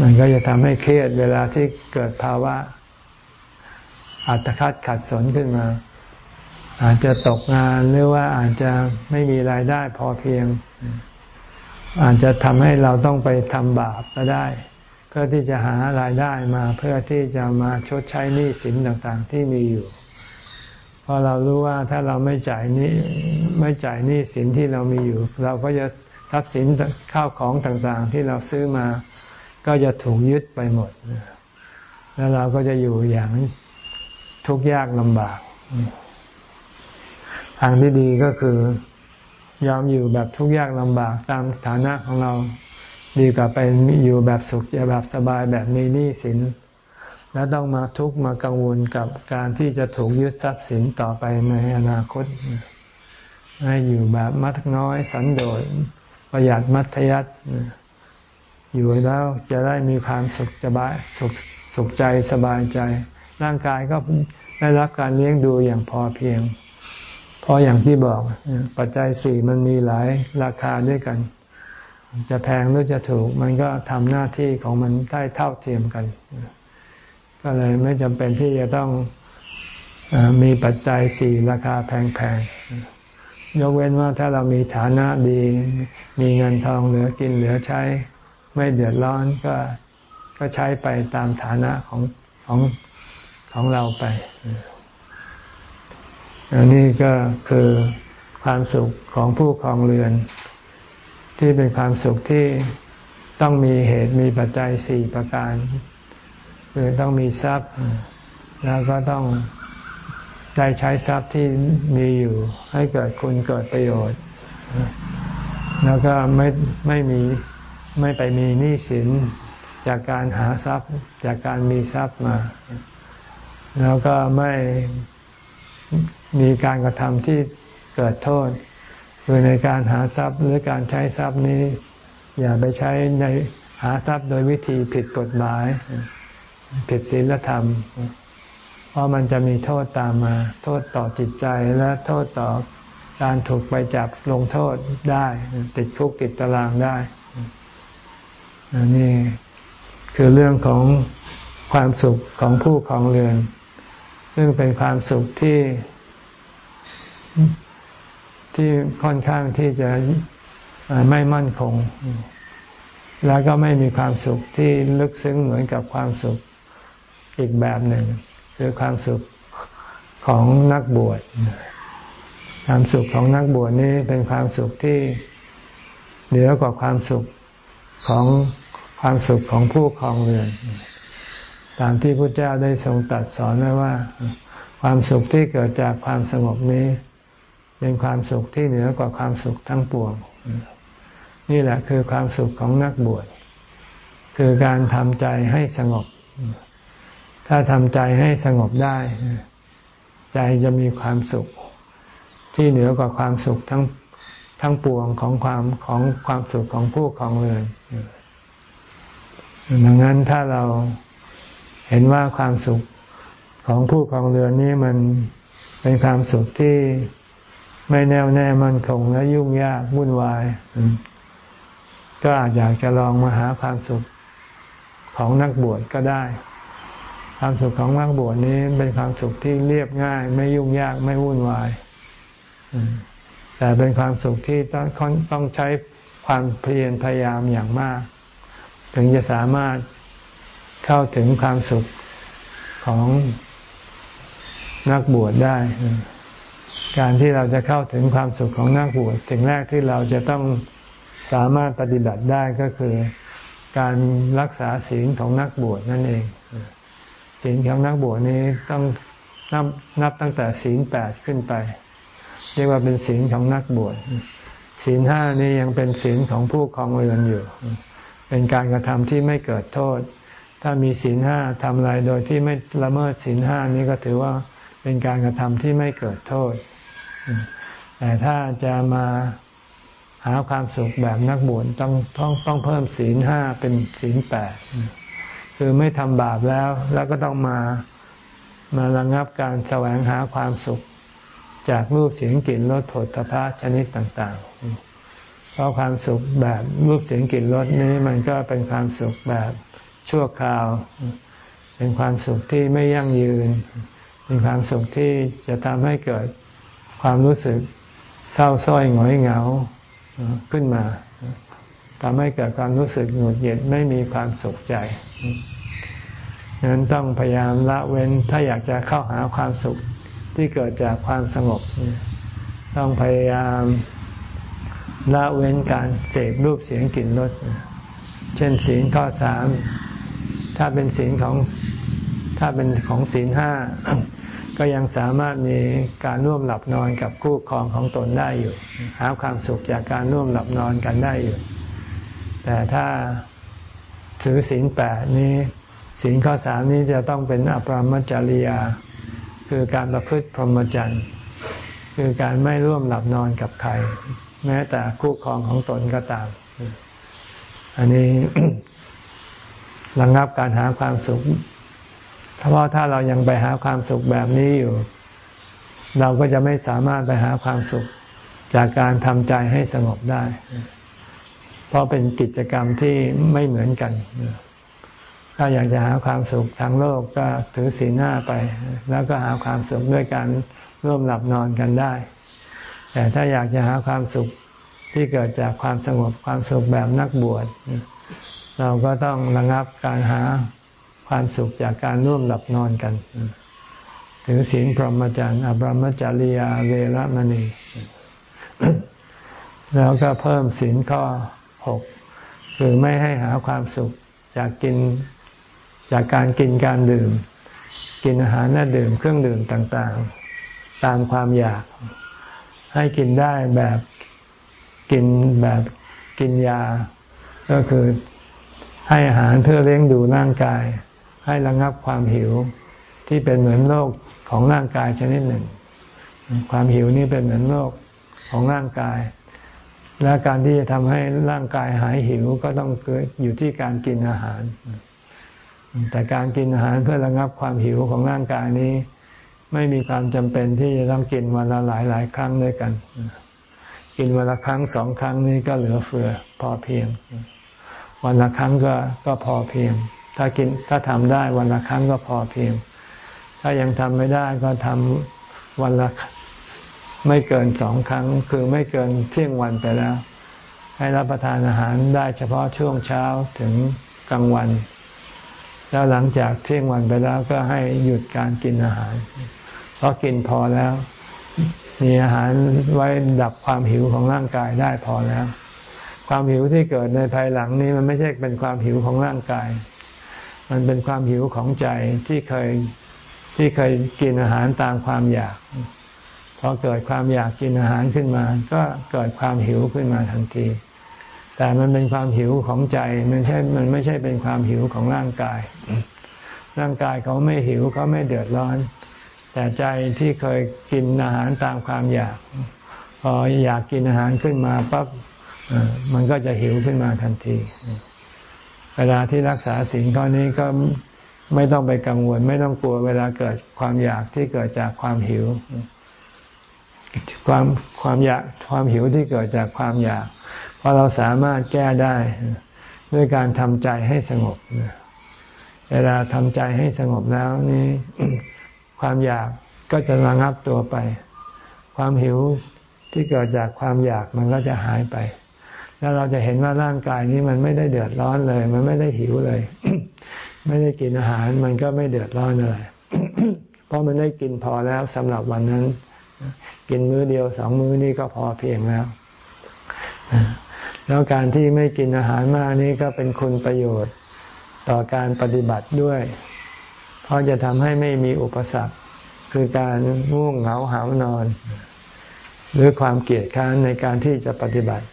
มันก็จะทำให้เครียดเวลาที่เกิดภาวะ อัตคัดขัดสนขึ้นมา อาจจะตกงานหรือว่าอาจจะไม่มีรายได้พอเพียง อาจจะทำให้เราต้องไปทำบาปก็ได้ เพื่อที่จะหารายได้มาเพื่อที่จะมาชดใช้หนี้สินต่างๆ ที่มีอยู่เพราะเรารู้ว่าถ้าเราไม่จ่ายนี้ไม่จ่ายหนี้สินที่เรามีอยู่ เราก็จะทรัพย์สินข้าวของต่างๆ ที่เราซื้อมา ก็จะถูกยึดไปหมด แล้วเราก็จะอยู่อย่างทุกข์ยากลำบาก ทางที่ดีก็คือยอมอยู่แบบทุกข์ยากลำบากตามฐานะของเราดีกว่าไปอยู่แบบสุขแบบสบายแบบมีหนี้สิน แล้วต้องมาทุกข์มากังวลกับการที่จะถูกยึดทรัพย์สินต่อไปในอนาคต ให้อยู่แบบมัดน้อยสันโดษประหยัดมัธยัติ อยู่แล้วจะได้มีความสุขสบายสุขสุขใจสบายใจ ร่างกายก็ได้รับการเลี้ยงดูอย่างพอเพียง เพราะอย่างที่บอกปัจจัยสี่มันมีหลายราคาด้วยกัน จะแพงหรือจะถูก มันก็ทำหน้าที่ของมันได้เท่าเทียมกัน ก็เลยไม่จำเป็นที่จะต้องมีปัจจัยสี่ราคาแพงๆยกเว้นว่าถ้าเรามีฐานะดี มีเงินทองเหลือกินเหลือใช้ ไม่เดือดร้อนก็ก็ใช้ไปตามฐานะของของของเราไปอันนี้ก็คือความสุขของผู้ครองเรือน ที่เป็นความสุขที่ต้องมีเหตุมีปัจจัยสี่ประการคือต้องมีทรัพย์ แล้วก็ต้องได้ใช้ทรัพย์ที่มีอยู่ ให้เกิดคุณเกิดประโยชน์ แล้วก็ไม่ไม่มี ไม่ไปมีหนี้สินจากการหาทรัพย์ จากการมีทรัพย์มา แล้วก็ไม่มีการกระทำที่เกิดโทษ คือในการหาทรัพย์หรือการใช้ทรัพย์นี้ อย่าไปใช้ในหาทรัพย์โดยวิธีผิดกฎหมาย ผิดศีลธรรม เพราะมันจะมีโทษตามมา โทษต่อจิตใจและโทษต่อการถูกไปจับลงโทษได้ ติดคุกติดตารางได้ นี่คือเรื่องของความสุขของผู้ของเรือน ซึ่งเป็นความสุขที่ที่ค่อนข้างที่จะไม่มั่นคง แล้วก็ไม่มีความสุขที่ลึกซึ้งเหมือนกับความสุขอีกแบบหนึ่ง คือความสุขของนักบวชความสุขของนักบวชนี้เป็นความสุขที่เหนือกว่าความสุขของ ความสุขของผู้ครองเรือน ตามที่พระเจ้าได้ทรงตรัสสอนไว้ว่า ความสุขที่เกิดจากความสงบนี้ เป็นความสุขที่เหนือกว่าความสุขทั้งปวง นี่แหละคือความสุขของนักบวช คือการทำใจให้สงบ ถ้าทำใจให้สงบได้ ใจจะมีความสุข ที่เหนือกว่าความสุขทั้งทั้งปวงของความของความสุขของผู้ของเรือน ดังนั้นถ้าเราเห็นว่าความสุขของผู้ของเรือนนี้มันเป็นความสุขที่ไม่แน่วแน่มั่นคงและยุ่งยากวุ่นวาย ก็อาจอยากจะลองมาหาความสุขของนักบวชก็ได้ ความสุขของนักบวชนี้เป็นความสุขที่เรียบง่าย ไม่ยุ่งยากไม่วุ่นวาย แต่เป็นความสุขที่ต้องต้องใช้ความเพียรพยายามอย่างมาก ถึงจะสามารถเข้าถึงความสุขของนักบวชได้ การที่เราจะเข้าถึงความสุขของนักบวชสิ่งแรกที่เราจะต้องสามารถปฏิบัติได้ก็คือ การรักษาศีลของนักบวชนั่นเอง ศีลของนักบวชนี้ต้องนับนับตั้งแต่ศีลแปดขึ้นไป เรียกว่าเป็นศีลของนักบวชศีลห้านี้ยังเป็นศีลของผู้ครองเรือนอยู่ เป็นการกระทำที่ไม่เกิดโทษ ถ้ามีศีลห้าทำอะไรโดยที่ไม่ละเมิดศีลห้านี้ก็ถือว่าเป็นการกระทำที่ไม่เกิดโทษ แต่ถ้าจะมาหาความสุขแบบนักบวชต้องต้องต้องเพิ่มศีลห้าเป็นศีลแปดคือไม่ทำบาปแล้ว แล้วก็ต้องมามาระงับการแสวงหาความสุขจากรูปเสียงกลิ่นรสผลตภะชนิดต่าง ๆ เพราะความสุขแบบรูปเสียงกลิ่นรสนี้มันก็เป็นความสุขแบบชั่วคราว เป็นความสุขที่ไม่ยั่งยืน เป็นความสุขที่จะทำให้เกิดความรู้สึกเศร้าส้อยหงอยเหงาขึ้นมาทำให้เกิดความรู้สึกหงุดหงิดไม่มีความสุขใจงนั้นต้องพยายามละเว้นถ้าอยากจะเข้าหาความสุขที่เกิดจากความสงบ ต้องพยายาม ละเว้นการเสพรูปเสียงกลิ่นรสเช่นศีลข้อสามถ้าเป็นศีลของถ้าเป็นของศีลห้าก็ยังสามารถมีการร่วมหลับนอนกับคู่ครองของตนได้อยู่ หาความสุขจากการร่วมหลับนอนกันได้อยู่ แต่ถ้าถือศีลแปดนี้ศีลข้อสามนี้จะต้องเป็นอปรมจริยา คือการประพฤติพรหมจรรย์ คือการไม่ร่วมหลับนอนกับใคร แม้แต่คู่ครองของตนก็ตาม อันนี้ระงับการหาความสุขเพราะถ้าเรายังไปหาความสุขแบบนี้อยู่ เราก็จะไม่สามารถไปหาความสุขจากการทำใจให้สงบได้ เพราะเป็นกิจกรรมที่ไม่เหมือนกัน ถ้าอยากจะหาความสุขทางโลกก็ถือศีลห้าไป แล้วก็หาความสุขด้วยการร่วมหลับนอนกันได้ แต่ถ้าอยากจะหาความสุขที่เกิดจากความสงบความสุขแบบนักบวช เราก็ต้องระงับการหาความสุขจากการร่วมหลับนอนกัน ถือศีลพรหมจรรย์อบรมจริยาเวรมณี แล้วก็เพิ่มศีลข้อหกคือไม่ให้หาความสุขจากกินจากการกินการดื่ม กินอาหารและดื่มเครื่องดื่มต่างๆ ตามความอยาก ให้กินได้แบบกินแบบกินยา ก็คือให้อาหารเพื่อเลี้ยงดูร่างกาย ให้ระงับความหิวที่เป็นเหมือนโรคของร่างกายชนิดหนึ่ง ความหิวนี่เป็นเหมือนโรคของร่างกาย และการที่จะทำให้ร่างกายหายหิวก็ต้องเกิดอยู่ที่การกินอาหาร แต่การกินอาหารเพื่อระงับความหิวของร่างกายนี้ ไม่มีความจำเป็นที่จะต้องกินวันละหลายหลายครั้งด้วยกัน กินวันละครั้งสองครั้งนี้ก็เหลือเฟือพอเพียง วันละครั้งก็ก็พอเพียง ถ้ากินถ้าทำได้วันละครั้งก็พอเพียง ถ้ายังทำไม่ได้ก็ทำวันละไม่เกินสองครั้ง คือไม่เกินเที่ยงวันไปแล้ว ให้รับประทานอาหารได้เฉพาะช่วงเช้าถึงกลางวันแล้วหลังจากเที่ยงวันไปแล้วก็ให้หยุดการกินอาหาร ราะกินพอแล้ว มีอาหารไว้ดับความหิวของร่างกายได้พอแล้ว ความหิวที่เกิดในภายหลังนี้มันไม่ใช่เป็นความหิวของร่างกาย มันเป็นความหิวของใจที่เคยที่เคยกินอาหารตามความอยากพอเกิดความอยากกินอาหารขึ้นมา ก็เกิดความหิวขึ้นมาทันที แต่มันเป็นความหิวของใจมันใช่มันไม่ใช่เป็นความหิวของร่างกาย ร่างกายเขาไม่หิวเขาไม่เดือดร้อน แต่ใจที่เคยกินอาหารตามความอยาก พออยากกินอาหารขึ้นมาปั๊บมันก็จะหิวขึ้นมาทันที เวลาที่รักษาสิ่งข้อนี้ก็ไม่ต้องไปกังวล ไม่ต้องกลัวเวลาเกิดความอยากที่เกิดจากความหิว ความความอยากความหิวที่เกิดจากความอยากพราะเราสามารถแก้ได้ด้วยการทำใจให้สงบเวลาทำใจให้สงบแล้วนี่ ความอยากก็จะระงับตัวไป ความหิวที่เกิดจากความอยากมันก็จะหายไป แล้วเราจะเห็นว่าร่างกายนี้มันไม่ได้เดือดร้อนเลย มันไม่ได้หิวเลย ไม่ได้กินอาหารมันก็ไม่เดือดร้อนอะไรเพราะมันได้กินพอแล้วสำหรับวันนั้น กินมื้อเดียวสองมื้อนี่ก็พอเพียงแล้วแล้วการที่ไม่กินอาหารมากนี่ก็เป็นคุณประโยชน์ต่อการปฏิบัติด้วย เพราะจะทำให้ไม่มีอุปสรรค คือการง่วงเหงาหานอน หรือความเกียดค้านในการที่จะปฏิบัติ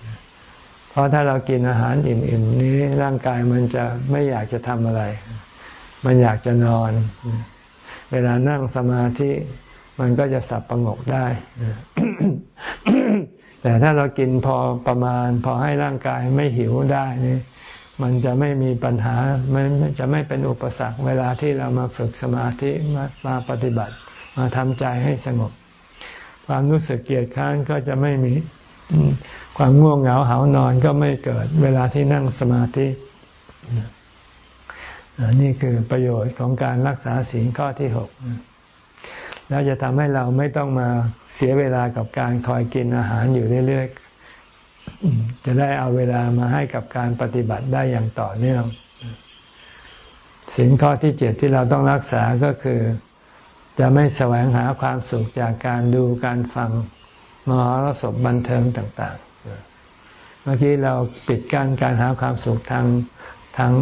เพราะถ้าเรากินอาหารอิ่มๆนี้ร่างกายมันจะไม่อยากจะทำอะไร มันอยากจะนอน เวลานั่งสมาธิมันก็จะสับประงกได้ แต่ถ้าเรากินพอประมาณ พอให้ร่างกายไม่หิวได้นี่ มันจะไม่มีปัญหามันจะไม่เป็นอุปสรรคเวลาที่เรามาฝึกสมาธิมามาปฏิบัติ มาทำใจให้สงบ ความรู้สึกเกียดค้านก็จะไม่มีความง่วงเหงาหานอนก็ไม่เกิดเวลาที่นั่งสมาธินี่คือประโยชน์ของการรักษาศีลข้อที่หกแล้วจะทำให้เราไม่ต้องมาเสียเวลากับการคอยกินอาหารอยู่เรื่อยๆ จะได้เอาเวลามาให้กับการปฏิบัติได้อย่างต่อเนื่องสิ่งข้อที่เจ็ดที่เราต้องรักษาก็คือ จะไม่แสวงหาความสุขจากการดูการฟังมหรสพบันเทิงต่าง ๆ เมื่อกี้เราปิดกั้นการหาความสุขทางทาง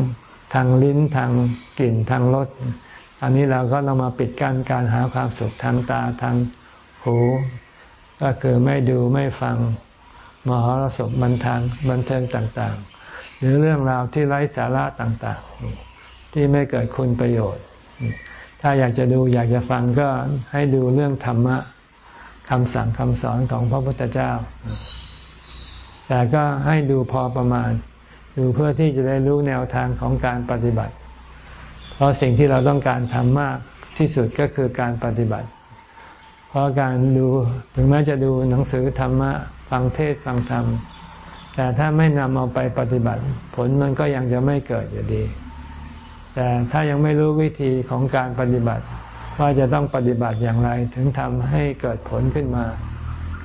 ทางลิ้นทางกลิ่นทางรสอันนี้เราก็ต้องมาปิดกั้นการหาความสุขทางตาทางหู ก็คือไม่ดูไม่ฟัง มหรสพบันทางบันเทิงต่างๆ หรือเรื่องราวที่ไร้สาระต่างๆ ที่ไม่เกิดคุณประโยชน์ ถ้าอยากจะดูอยากจะฟังก็ให้ดูเรื่องธรรมะคำสั่งคำสอนของพระพุทธเจ้า แต่ก็ให้ดูพอประมาณ ดูเพื่อที่จะได้รู้แนวทางของการปฏิบัติ เพเพราะสิ่งที่เราต้องการทำมากที่สุดก็คือการปฏิบัติ เพราะการดูถึงแม้จะดูหนังสือธรรมะ ฟังเทศฟังธรรม แต่ถ้าไม่นำเอาไปปฏิบัติ ผลมันก็ยังจะไม่เกิดอยู่ดี แต่ถ้ายังไม่รู้วิธีของการปฏิบัติ ว่าจะต้องปฏิบัติอย่างไรถึงทำให้เกิดผลขึ้นมา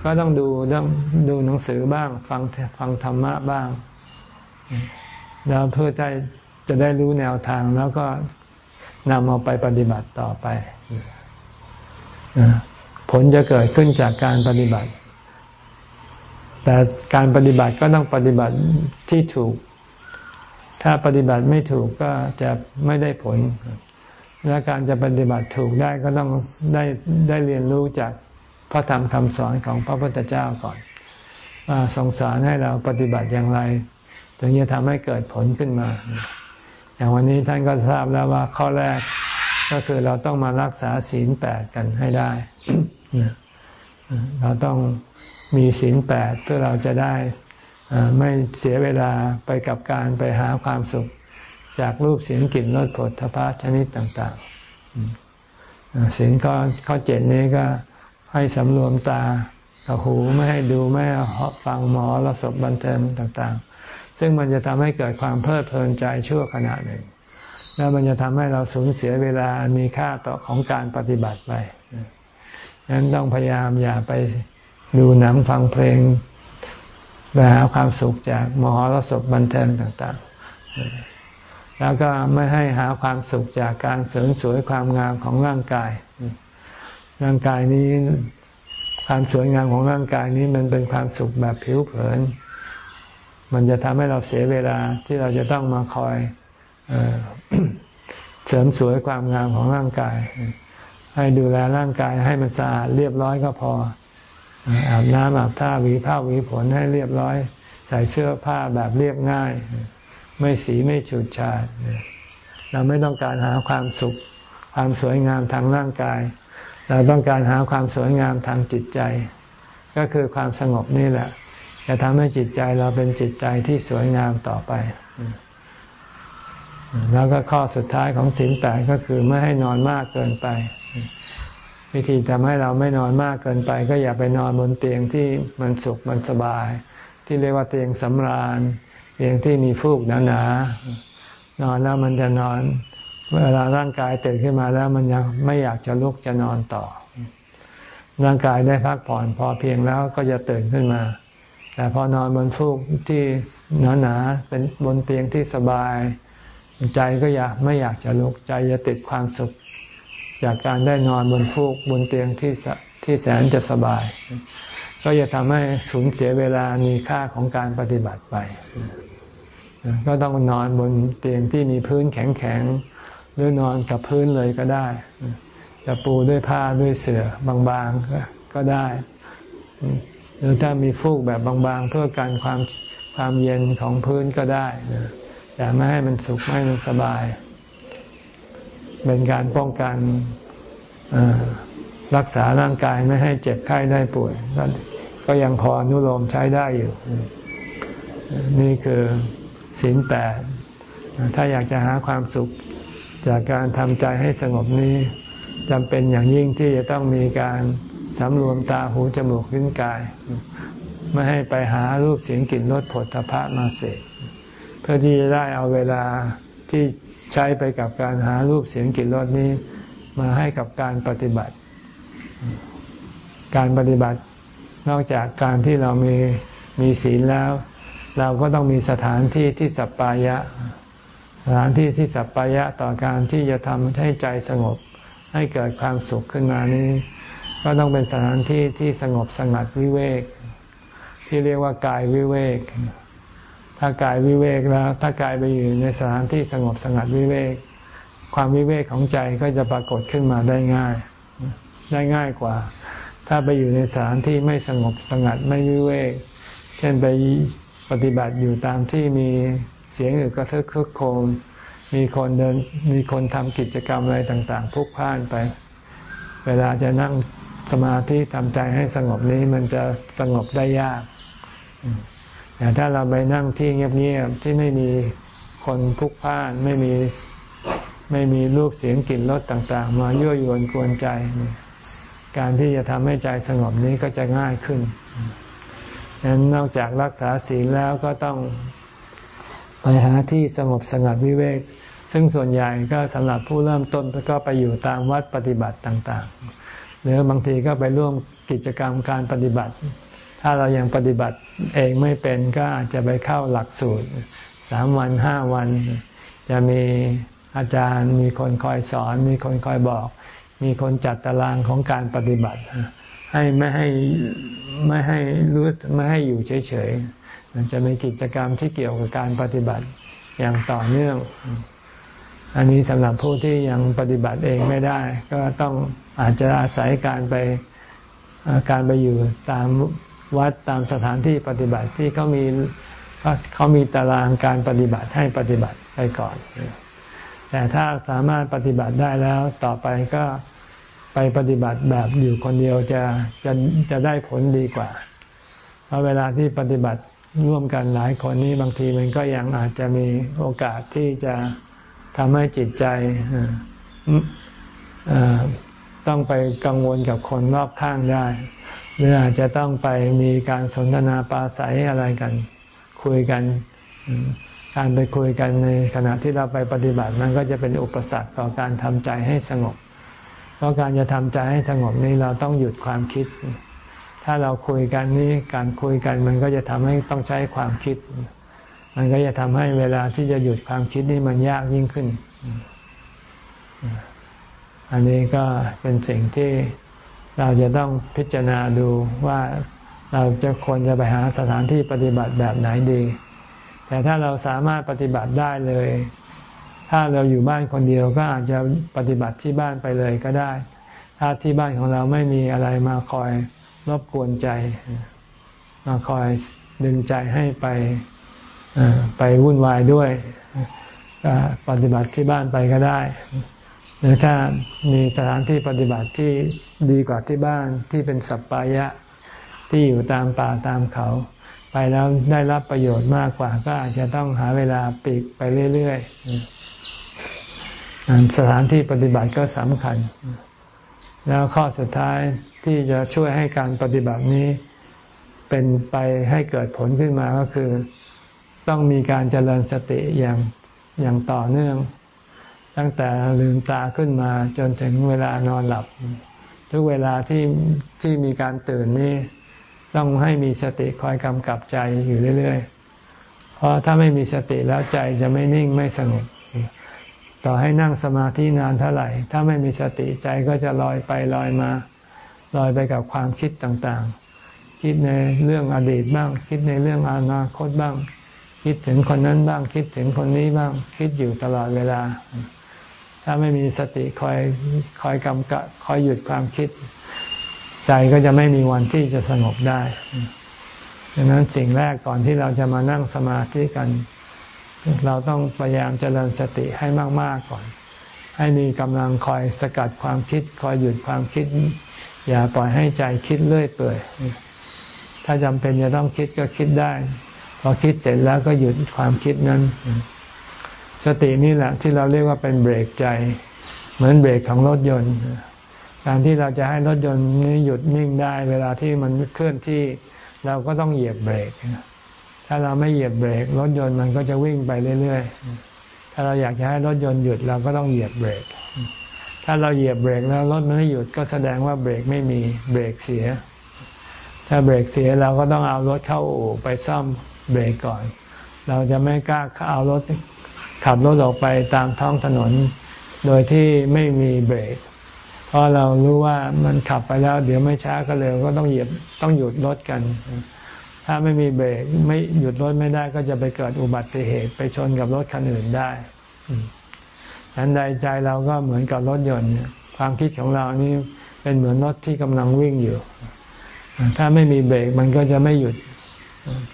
ก็ต้องดูต้องดูหนังสือบ้าง ฟังฟังธรรมะบ้าง แล้วเพื่อได้จะได้รู้แนวทางแล้วก็นำเอาไปปฏิบัติต่อไป ผลจะเกิดขึ้นจากการปฏิบัติ แต่การปฏิบัติก็ต้องปฏิบัติที่ถูก ถ้าปฏิบัติไม่ถูกก็จะไม่ได้ผล และการจะปฏิบัติถูกได้ก็ต้องได้ได้เรียนรู้จากพระธรรมคำสอนของพระพุทธเจ้าก่อนว่าทรงสอนให้เราปฏิบัติอย่างไร ถึงจะทำให้เกิดผลขึ้นมา อย่างวันนี้ท่านก็ทราบแล้วว่าข้อแรกก็คือเราต้องมารักษาศีลแปดกันให้ได้ เราต้อง มีศีลแปดเพื่อเราจะได้ไม่เสียเวลาไปกับการไปหาความสุข จากรูปเสียงกลิ่นรสผลทพะชนิดต่างๆศีลข้อข้อเจ็ดนี้ก็ให้สำรวมตากับหูไม่ให้ดูไม่ให้ฟังหมอระสบบันเทิงต่างๆ ซึ่งมันจะทำให้เกิดความเพลิดเพลินใจชั่วขณะหนึ่ง แล้วมันจะทำให้เราสูญเสียเวลามีค่าต่อของการปฏิบัติไปฉะนั้นต้องพยายามอย่าไป ดูหนังฟังเพลงไปหาความสุขจากมหรสพบันเทิงต่าง ๆ แล้วก็ไม่ให้หาความสุขจากการเสริมสวยความงามของร่างกาย ร่างกายนี้ความสวยงามของร่างกายนี้มันเป็นความสุขแบบผิวเผิน มันจะทำให้เราเสียเวลาที่เราจะต้องมาคอยเสริมสวยความงามของร่างกาย ให้ดูแลร่างกายให้มันสะอาดเรียบร้อยก็พอ อาบน้ำอาบท่าหวีผ้าหวีผลให้เรียบร้อย ใส่เสื้อผ้าแบบเรียบง่าย ไม่สีไม่ฉูดฉาดเราไม่ต้องการหาความสุข ความสวยงามทางร่างกาย เราต้องการหาความสวยงามทางจิตใจ ก็คือความสงบนี่แหละจะทำให้จิตใจเราเป็นจิตใจที่สวยงามต่อไป แล้วก็ข้อสุดท้ายของศีลแปดก็คือไม่ให้นอนมากเกินไป วิธีทำให้เราไม่นอนมากเกินไป ก็อย่าไปนอนบนเตียงที่มันสุขมันสบาย ที่เรียกว่าเตียงสำราญ เตียงที่มีฟูกหนาๆนอนแล้วมันจะนอน เวลาร่างกายตื่นขึ้นมาแล้วมันยังไม่อยากจะลุกจะนอนต่อ ร่างกายได้พักผ่อนพอเพียงแล้วก็จะตื่นขึ้นมา แต่พอนอนบนฟูกที่หนาๆเป็นบนเตียงที่สบาย ใจก็อยากไม่อยากจะลุกใจจะติดความสุข จากการได้นอนบนฟูกบนเตียงที่ที่แสนจะสบาย ก็จะทำให้สูญเสียเวลามีค่าของการปฏิบัติไป ก็ต้องนอนบนเตียงที่มีพื้นแข็งๆหรือนอนกับพื้นเลยก็ได้ จะปูด้วยผ้าด้วยเสื่อบางๆก็ได้หรือถ้ามีฟูกแบบบางๆ เพื่อการความความเย็นของพื้นก็ได้แต่ไม่ให้มันสุขไม่ให้มันสบาย เป็นการป้องกันรักษาร่างกายไม่ให้เจ็บไข้ได้ป่วย ก็ยังพอนุโลมใช้ได้อยู่ นี่คือศีลแปดถ้าอยากจะหาความสุขจากการทำใจให้สงบนี้จำเป็นอย่างยิ่งที่จะต้องมีการสำรวมตาหูจมูกลิ้นกาย ไม่ให้ไปหารูปเสียงกลิ่นรสผลทพะมาเสกเพื่อที่จะได้เอาเวลาที่ ใช้ไปกับการหารูปเสียงกลิ่นรสนี้ มาให้กับการปฏิบัติ การปฏิบัตินอกจากการที่เรามีมีศีลแล้ว เราก็ต้องมีสถานที่ที่สัปปายะ สถานที่ที่สัปปายะต่อการที่จะทำให้ใจสงบ ให้เกิดความสุขขึ้นมานี้ ก็ต้องเป็นสถานที่ที่สงบสงัดวิเวก ที่เรียกว่ากายวิเวก ถ้ากายวิเวกแล้ว ถ้ากายไปอยู่ในสถานที่สงบสงัดวิเวก ความวิเวกของใจก็จะปรากฏขึ้นมาได้ง่าย ได้ง่ายกว่า ถ้าไปอยู่ในสถานที่ไม่สงบสงัดไม่วิเวก เช่นไปปฏิบัติอยู่ตามที่มีเสียงอึกระทึกคึกโคมมีคนเดินมีคนทำกิจกรรมอะไรต่างๆพุกพ่านไป เวลาจะนั่งสมาธิทำใจให้สงบนี้มันจะสงบได้ยาก แต่ถ้าเราไปนั่งที่เงียบๆที่ไม่มีคนพุกพ่านไม่มีไม่มีรูปเสียงกลิ่นรสต่าง ๆ มายั่วยวนกวนใจ การที่จะทำให้ใจสงบนี้ก็จะง่ายขึ้นดังนั้นนอกจากรักษาศีลแล้วก็ต้องไปหาที่สงบสงัดวิเวก ซึ่งส่วนใหญ่ก็สำหรับผู้เริ่มต้นก็ไปอยู่ตามวัดปฏิบัติต่าง ๆ หรือบางทีก็ไปร่วมกิจกรรมการปฏิบัติ ถ้าเรายังปฏิบัติเองไม่เป็นก็อาจจะไปเข้าหลักสูตรสามวันห้าวัน จะมีอาจารย์มีคนคอยสอน มีคนคอยบอก มีคนจัดตารางของการปฏิบัติ ให้ไม่ให้ไม่ให้รู้ไม่ให้อยู่เฉยๆมันจะมีกิจกรรมที่เกี่ยวกับการปฏิบัติอย่างต่อเนื่อง อันนี้สำหรับผู้ที่ยังปฏิบัติเองไม่ได้ ก็ต้องอาจจะอาศัยการไปการไปอยู่ตาม วัดตามสถานที่ปฏิบัติที่เขามีเขามีตารางการปฏิบัติให้ปฏิบัติไปก่อน แต่ถ้าสามารถปฏิบัติได้แล้วต่อไปก็ไปปฏิบัติแบบอยู่คนเดียวจะจะจะได้ผลดีกว่า เพราะเวลาที่ปฏิบัติร่วมกันหลายคนนี้บางทีมันก็ยังอาจจะมีโอกาสที่จะทำให้จิตใจต้องไปกังวลกับคนรอบข้างได้ หรืออาจจะต้องไปมีการสนทนาปราศัยอะไรกัน คุยกันการไปคุยกันในขณะที่เราไปปฏิบัติมันก็จะเป็นอุปสรรคต่อการทำใจให้สงบ เพราะการจะทำใจให้สงบนี้เราต้องหยุดความคิด ถ้าเราคุยกันนี้การคุยกันมันก็จะทำให้ต้องใช้ความคิด มันก็จะทำให้เวลาที่จะหยุดความคิดนี่มันยากยิ่งขึ้น อันนี้ก็เป็นสิ่งที่ เราจะต้องพิจารณาดูว่าเราจะควรจะไปหาสถานที่ปฏิบัติแบบไหนดี แต่ถ้าเราสามารถปฏิบัติได้เลย ถ้าเราอยู่บ้านคนเดียวก็อาจจะปฏิบัติที่บ้านไปเลยก็ได้ ถ้าที่บ้านของเราไม่มีอะไรมาคอยรบกวนใจ มาคอยดึงใจให้ไปไปวุ่นวายด้วยปฏิบัติที่บ้านไปก็ได้ หรือถ้ามีสถานที่ปฏิบัติที่ดีกว่าที่บ้านที่เป็นสัปปายะที่อยู่ตามป่าตามเขา ไปแล้วได้รับประโยชน์มากกว่า ก็อาจจะต้องหาเวลาปีกไปเรื่อยๆสถานที่ปฏิบัติก็สำคัญ แล้วข้อสุดท้ายที่จะช่วยให้การปฏิบัตินี้เป็นไปให้เกิดผลขึ้นมาก็คือ ต้องมีการเจริญสติอย่างอย่างต่อเนื่อง ตั้งแต่ลืมตาขึ้นมาจนถึงเวลานอนหลับ ทุกเวลาที่ที่มีการตื่นนี่ต้องให้มีสติคอยกำกับใจอยู่เรื่อยๆ เพราะถ้าไม่มีสติแล้วใจจะไม่นิ่งไม่สงบต่อให้นั่งสมาธินานเท่าไหร่ ถ้าไม่มีสติใจก็จะลอยไปลอยมา ลอยไปกับความคิดต่างๆ คิดในเรื่องอดีตบ้าง คิดในเรื่องอนาคตบ้าง คิดถึงคนนั้นบ้าง คิดถึงคนนี้บ้าง คิดอยู่ตลอดเวลา ถ้าไม่มีสติคอยคอยกำกับคอยหยุดความคิด ใจก็จะไม่มีวันที่จะสงบได้ดังนั้นสิ่งแรกก่อนที่เราจะมานั่งสมาธิกัน เราต้องพยายามเจริญสติให้มาก ๆก่อน ให้มีกำลังคอยสกัดความคิด คอยหยุดความคิด อย่าปล่อยให้ใจคิดเรื่อยเปื่อยถ้าจำเป็นจะต้องคิดก็คิดได้ พอคิดเสร็จแล้วก็หยุดความคิดนั้น สตินี่แหละที่เราเรียกว่าเป็นเบรกใจ เหมือนเบรกของรถยนต์การที่เราจะให้รถยนต์นี้หยุดนิ่งได้ เวลาที่มันเคลื่อนที่เราก็ต้องเหยียบเบรก ถ้าเราไม่เหยียบเบรก รถยนต์มันก็จะวิ่งไปเรื่อยๆ ถ้าเราอยากจะให้รถยนต์หยุดเราก็ต้องเหยียบเบรก ถ้าเราเหยียบเบรกแล้วรถมันไม่หยุดก็แสดงว่าเบรกไม่มีเบรกเสีย ถ้าเบรกเสียเราก็ต้องเอารถเข้าอู่ไปซ่อมเบรกก่อน เราจะไม่กล้าเอารถ ขับรถออกไปตามท้องถนน โดยที่ไม่มีเบรก เพราะเรารู้ว่ามันขับไปแล้ว เดี๋ยวไม่ช้าก็เร็วก็ต้องเหยียบต้องหยุดรถกัน ถ้าไม่มีเบรกไม่หยุดรถไม่ได้ก็จะไปเกิดอุบัติเหตุไปชนกับรถคันอื่นได้ฉันใดใจเราก็เหมือนกับรถยนต์ความคิดของเรานี่เป็นเหมือนรถที่กำลังวิ่งอยู่ ถ้าไม่มีเบรกมันก็จะไม่หยุด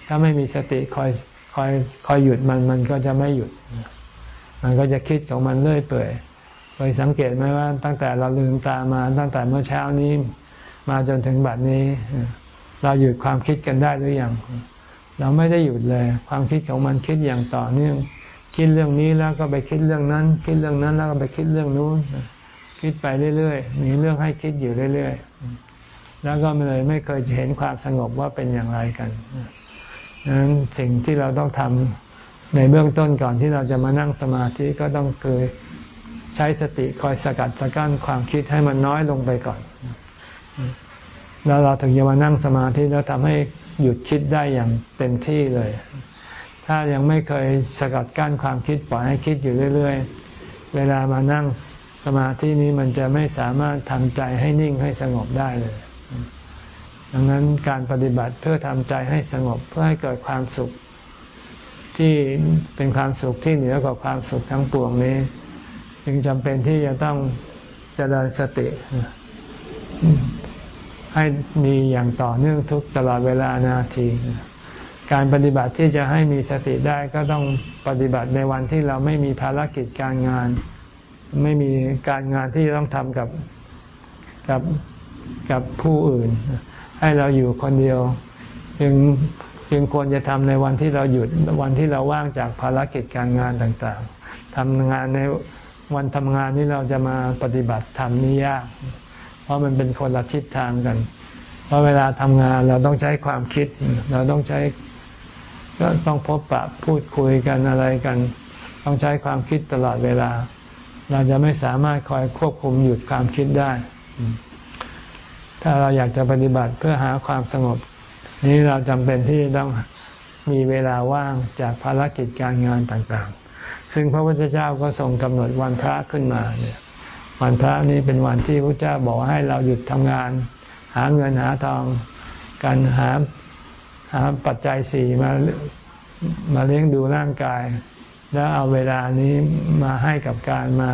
ถ้าไม่มีสติคอยคอยคอยหยุดมันมันก็จะไม่หยุด มันก็จะคิดของมันเรื่อยเปื่อยเคยสังเกตไหมว่า ตั้งแต่เราลืมตามาตั้งแต่เมื่อเช้านี้ มาจนถึงบัดนี้ เราหยุดความคิดกันได้หรือยังเราไม่ได้หยุดเลย ความคิดของมันคิดอย่างต่อเนื่องคิคิดเรื่องนี้แล้วก็ไปคิดเรื่องนั้น คิดเรื่องนั้นแล้วก็ไปคิดเรื่องนู้นคิดไปเรื่อยๆ มีเรื่องให้คิดอยู่เรื่อยๆ แล้วก็เลยไม่เคยเห็นความสงบว่าเป็นอย่างไรกันดังนั้นสิ่งที่เราต้องทำ ในเบื้องต้นก่อนที่เราจะมานั่งสมาธิก็ต้องคือใช้สติคอยสกัดสกั้นความคิดให้มันน้อยลงไปก่อน แล้วเราถึงจะมานั่งสมาธิแล้วทำให้หยุดคิดได้อย่างเต็มที่เลย ถ้ายังไม่เคยสกัดกั้นความคิดปล่อยให้คิดอยู่เรื่อย ๆ เวลามานั่งสมาธินี้มันจะไม่สามารถทำใจให้นิ่งให้สงบได้เลย ดังนั้นการปฏิบัติเพื่อทำใจให้สงบเพื่อให้เกิดความสุข ที่เป็นความสุขที่เหนือกว่าความสุขทั้งปวงนี้ จึงจำเป็นที่จะต้องเจริญสติ ให้มีอย่างต่อเนื่องทุกตลอดเวลานาที การปฏิบัติที่จะให้มีสติได้ก็ต้องปฏิบัติในวันที่เราไม่มีภารกิจการงาน ไม่มีการงานที่ต้องทำกับกับกับผู้อื่น ให้เราอยู่คนเดียวยัง ยังควรจะทำในวันที่เราหยุดวันที่เราว่างจากภารกิจการงานต่างๆทำงานในวันทำงานนี้เราจะมาปฏิบัติธรรมนี่ยาก เพราะมันเป็นคนละทิศทางกัน เพราะเวลาทำงานเราต้องใช้ความคิด เราต้องใช้ก็ต้องพบปะพูดคุยกันอะไรกัน ต้องใช้ความคิดตลอดเวลา เราจะไม่สามารถคอยควบคุมหยุดความคิดได้ ถ้าเราอยากจะปฏิบัติเพื่อหาความสงบ นี้เราจำเป็นที่ต้องมีเวลาว่างจากภารกิจการงานต่างๆ ซึ่งพระพุทธเจ้าก็ทรงกำหนดวันพระขึ้นมาเนี่ยวันพระนี้เป็นวันที่พระเจ้าบอกให้เราหยุดทำงาน หาเงินหาทองการหาหาปัจจัยสี่มามาเลี้ยงดูร่างกาย แล้วเอาเวลานี้มาให้กับการมา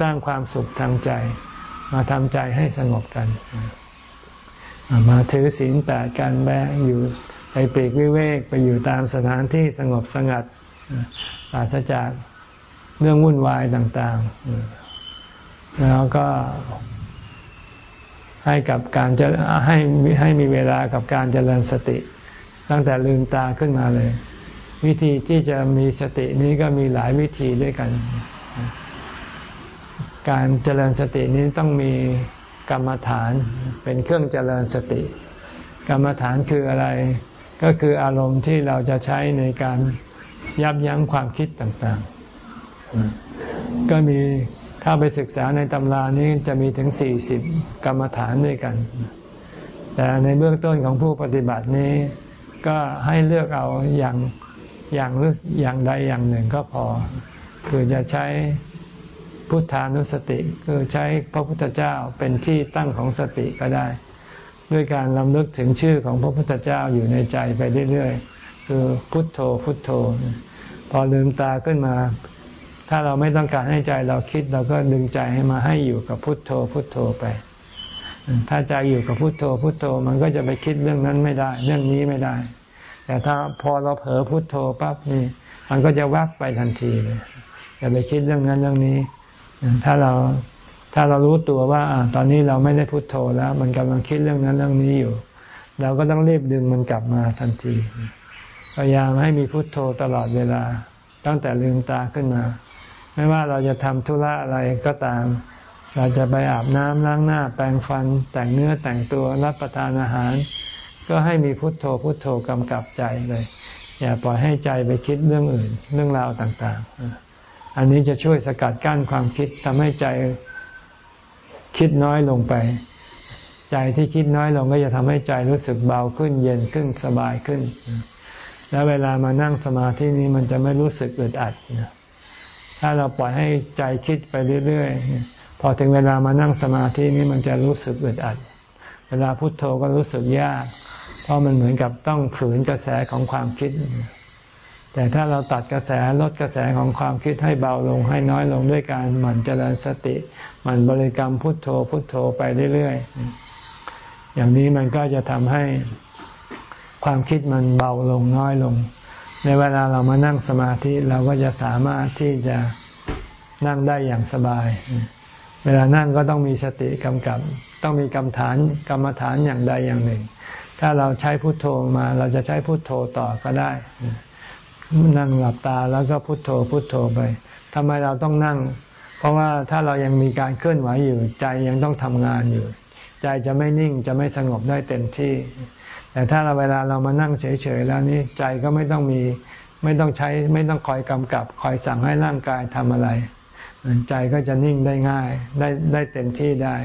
สร้างความสุขทางใจ มาทำใจให้สงบกัน มาถือศีลแปดการแบงอยู่ไปปลีกวิเวกไปอยู่ตามสถานที่สงบสงัดปราศจากเรื่องวุ่นวายต่างๆ แล้วก็ให้กับการจะให้ให้มีเวลากับการเจริญสติ ตั้งแต่ลืมตาขึ้นมาเลย วิธีที่จะมีสตินี้ก็มีหลายวิธีด้วยกัน การเจริญสตินี้ต้องมี กรรมฐานเป็นเครื่องเจริญสติ กรรมฐานคืออะไร ก็คืออารมณ์ที่เราจะใช้ในการยับยั้งความคิดต่างๆ ก็มีถ้าไปศึกษาในตำรานี้จะมีถึงสี่สิบกรรมฐานด้วยกัน แต่ในเบื้องต้นของผู้ปฏิบัตินี้ ก็ให้เลือกเอาอย่างอย่างหรืออย่างใดอย่างหนึ่งก็พอ คือจะใช้ พุทธานุสติคือใช้พระพุทธเจ้าเป็นที่ตั้งของสติก็ได้ ด้วยการลำลึกถึงชื่อของพระพุทธเจ้าอยู่ในใจไปเรื่อยๆคือพุทโธพุทโธ พอลืมตาขึ้นมา ถ้าเราไม่ต้องการให้ใจเราคิดเราก็ดึงใจให้มาให้อยู่กับพุทโธพุทโธไป ถ้าใจอยู่กับพุทโธพุทโธมันก็จะไปคิดเรื่องนั้นไม่ได้ เรื่องนี้ไม่ได้ แต่ถ้าพอเราเผลอพุทโธปั๊บนี่ มันก็จะวับไปทันทีเลยอย่าไปคิดเรื่องนั้นเรื่องนี้ ถ้าเราถ้าเรารู้ตัวว่าอตอนนี้เราไม่ได้พุโทโธแล้ว มันกำลังคิดเรื่องนั้นเรื่องนี้อยู่ เราก็ต้องรีบดึงมันกลับมาทันที พยายามให้มีพุโทโธตลอดเวลา ตั้งแต่ลืมตาขึ้นมา ไม่ว่าเราจะทำธุระอะไรก็ตาม เราจะไปอาบน้ำล้างหน้า แปรงฟัน แต่งเนื้อแต่งตัวรับประทานอาหาร ก็ให้มีพุทโธพุทโธกำกับใจเลย อย่าปล่อยให้ใจไปคิดเรื่องอื่น เรื่องราวต่าง ๆ อันนี้จะช่วยสกัดกั้นความคิดทำให้ใจคิดน้อยลงไป ใจที่คิดน้อยลงก็จะทำให้ใจรู้สึกเบาขึ้นเย็นขึ้นสบายขึ้น แล้วเวลามานั่งสมาธินี้มันจะไม่รู้สึกอึดอัดถ้าเราปล่อยให้ใจคิดไปเรื่อยๆพอถึงเวลามานั่งสมาธินี้มันจะรู้สึกอึดอัด เวลาพุโทโธก็รู้สึกยาก เพราะมันเหมือนกับต้องฝืนกระแสของความคิด แต่ถ้าเราตัดกระแสลดกระแสของความคิดให้เบาลงให้น้อยลงด้วยการหมั่นเจริญสติหมั่นบริกรรมพุทโธพุทโธไปเรื่อยๆ อย่างนี้มันก็จะทำให้ความคิดมันเบาลงน้อยลง ในเวลาเรามานั่งสมาธิเราก็จะสามารถที่จะนั่งได้อย่างสบาย เวลานั่งก็ต้องมีสติกำกับ ต้องมีกรรมฐานกรรมฐานอย่างใดอย่างหนึ่ง ถ้าเราใช้พุทโธมาเราจะใช้พุทโธต่อก็ได้ นั่งหลับตาแล้วก็พุโทโธพุโทโธไปทำไมเราต้องนั่ง เพราะว่าถ้าเรายังมีการเคลื่อนไหวอยู่ ใจยังต้องทำงานอยู่ ใจจะไม่นิ่งจะไม่สงบได้เต็มที่ แต่ถ้าเราเวลาเรามานั่งเฉยๆแล้วนี่ใจก็ไม่ต้องมีไม่ต้องใช้ไม่ต้องคอยกำกับ คอยสั่งให้ร่างกายทำอะไรใจก็จะนิ่งได้ง่ายได้ได้เต็มที่ได้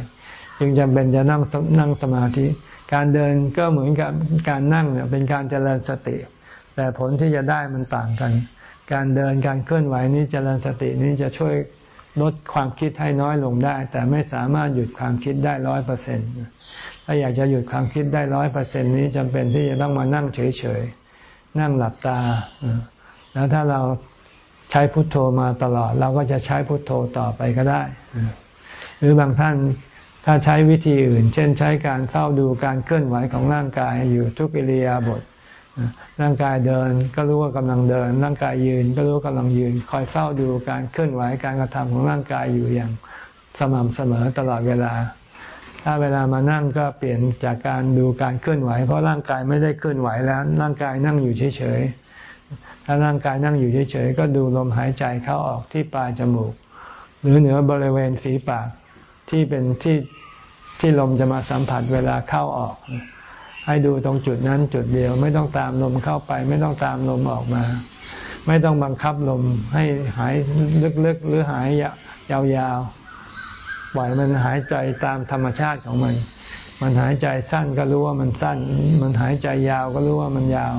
จึงจำเป็นจะนั่งนั่งสมาธิ การเดินก็เหมือนกับการนั่งเนี่ยเป็นการเจริญสติ แต่ผลที่จะได้มันต่างกัน การเดินการเคลื่อนไหวนี้เจริญสตินี้จะช่วยลดความคิดให้น้อยลงได้ แต่ไม่สามารถหยุดความคิดได้ร้อยเปอร์เซ็นต์ถ้าอยากจะหยุดความคิดได้ร้อยเปอร์เซ็นนี้จำเป็นที่จะต้องมานั่งเฉยๆนั่งหลับตา แล้วถ้าเราใช้พุทโธมาตลอด เราก็จะใช้พุทโธต่อไปก็ได้ หรือบางท่านถ้าใช้วิธีอื่น เช่นใช้การเฝ้าดูการเคลื่อนไหวของร่างกายอยู่ทุกอิริยาบถ ร่างกายเดินก็รู้ว่ากำลังเดิน ร่างกายยืนก็รู้กำลังยืน คอยเฝ้าดูการเคลื่อนไหวการกระทำของร่างกายอยู่อย่างสม่ำเสมอตลอดเวลา ถ้าเวลามานั่งก็เปลี่ยนจากการดูการเคลื่อนไหว เพราะร่างกายไม่ได้เคลื่อนไหวแล้ว ร่างกายนั่งอยู่เฉยๆถ้าร่างกายนั่งอยู่เฉยๆก็ดูลมหายใจเข้าออกที่ปลายจมูก หรือเหนือบริเวณฝีปากที่เป็นที่ที่ลมจะมาสัมผัสเวลาเข้าออก ให้ดูตรงจุดนั้นจุดเดียว ไม่ต้องตามลมเข้าไป ไม่ต้องตามลมออกมา ไม่ต้องบังคับลมให้หายลึกๆหรือหายยาวๆปล่อยมันหายใจตามธรรมชาติของมัน มันหายใจสั้นก็รู้ว่ามันสั้น มันหายใจยาวก็รู้ว่ามันยาว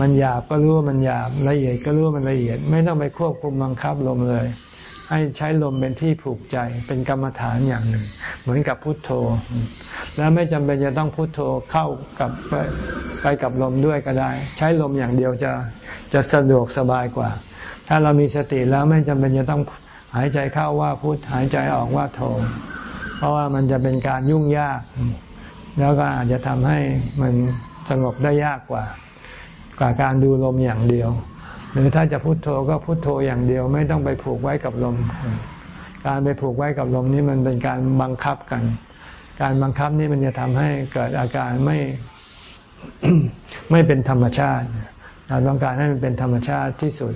มันหยาบก็รู้ว่ามันหยาบละเอียดก็รู้ว่ามันละเอียด ไม่ต้องไปควบคุมบังคับลมเลย ให้ใช้ลมเป็นที่ผูกใจเป็นกรรมฐานอย่างหนึ่ง เหมือนกับพุทโธ แล้วไม่จำเป็นจะต้องพุทโธเข้ากับไปไปกับลมด้วยก็ได้ ใช้ลมอย่างเดียวจะจะสะดวกสบายกว่า ถ้าเรามีสติแล้วไม่จำเป็นจะต้องหายใจเข้าว่าพุทหายใจออกว่าโธเพราะว่ามันจะเป็นการยุ่งยาก แล้วก็อาจจะทำให้มันสงบได้ยากกว่า กว่าการดูลมอย่างเดียว หรือถ้าจะพุโทโธก็พุโทโธอย่างเดียว ไม่ต้องไปผูกไว้กับลม การไปผูกไว้กับลมนี้มันเป็นการบังคับกัน การบังคับนี้มันจะทำให้เกิดอาการไม่ไม่เป็นธรรมชาติเราต้องการให้มันเป็นธรรมชาติที่สุด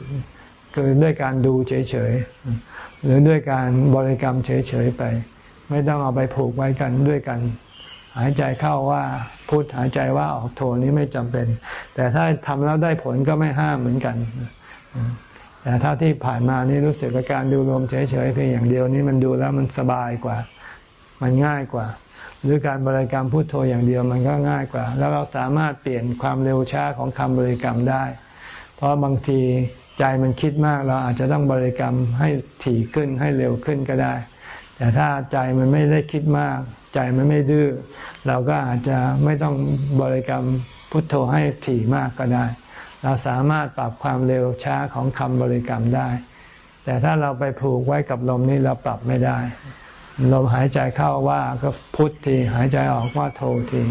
คือด้วยการดูเฉยๆหรือด้วยการบริกรรมเฉยๆไป ไม่ต้องเอาไปผูกไว้กันด้วยกัน หายใจเข้าว่าพุทหายใจว่าออกโทนี้ไม่จำเป็น แต่ถ้าทำแล้วได้ผลก็ไม่ห้ามเหมือนกัน แต่ถ้าที่ผ่านมานี่รู้สึกกับการดูลมเฉยๆเพียงอย่างเดียวนี้มันดูแล้วมันสบายกว่า มันง่ายกว่า หรือการบริกรรมพุทโธอย่างเดียวมันก็ง่ายกว่า แล้วเราสามารถเปลี่ยนความเร็วช้าของคำบริกรรมได้ เพราะบางทีใจมันคิดมากเราอาจจะต้องบริกรรมให้ถี่ขึ้นให้เร็วขึ้นก็ได้ แต่ถ้าใจมันไม่ได้คิดมาก ใจมันไม่ดื้อเราก็อาจจะไม่ต้องบริกรรมพุทโธให้ถี่มากก็ได้ เราสามารถปรับความเร็วช้าของคำบริกรรมได้ แต่ถ้าเราไปผูกไว้กับลมนี่เราปรับไม่ได้ลมหายใจเข้าว่าก็พุททีหายใจออกว่าโทที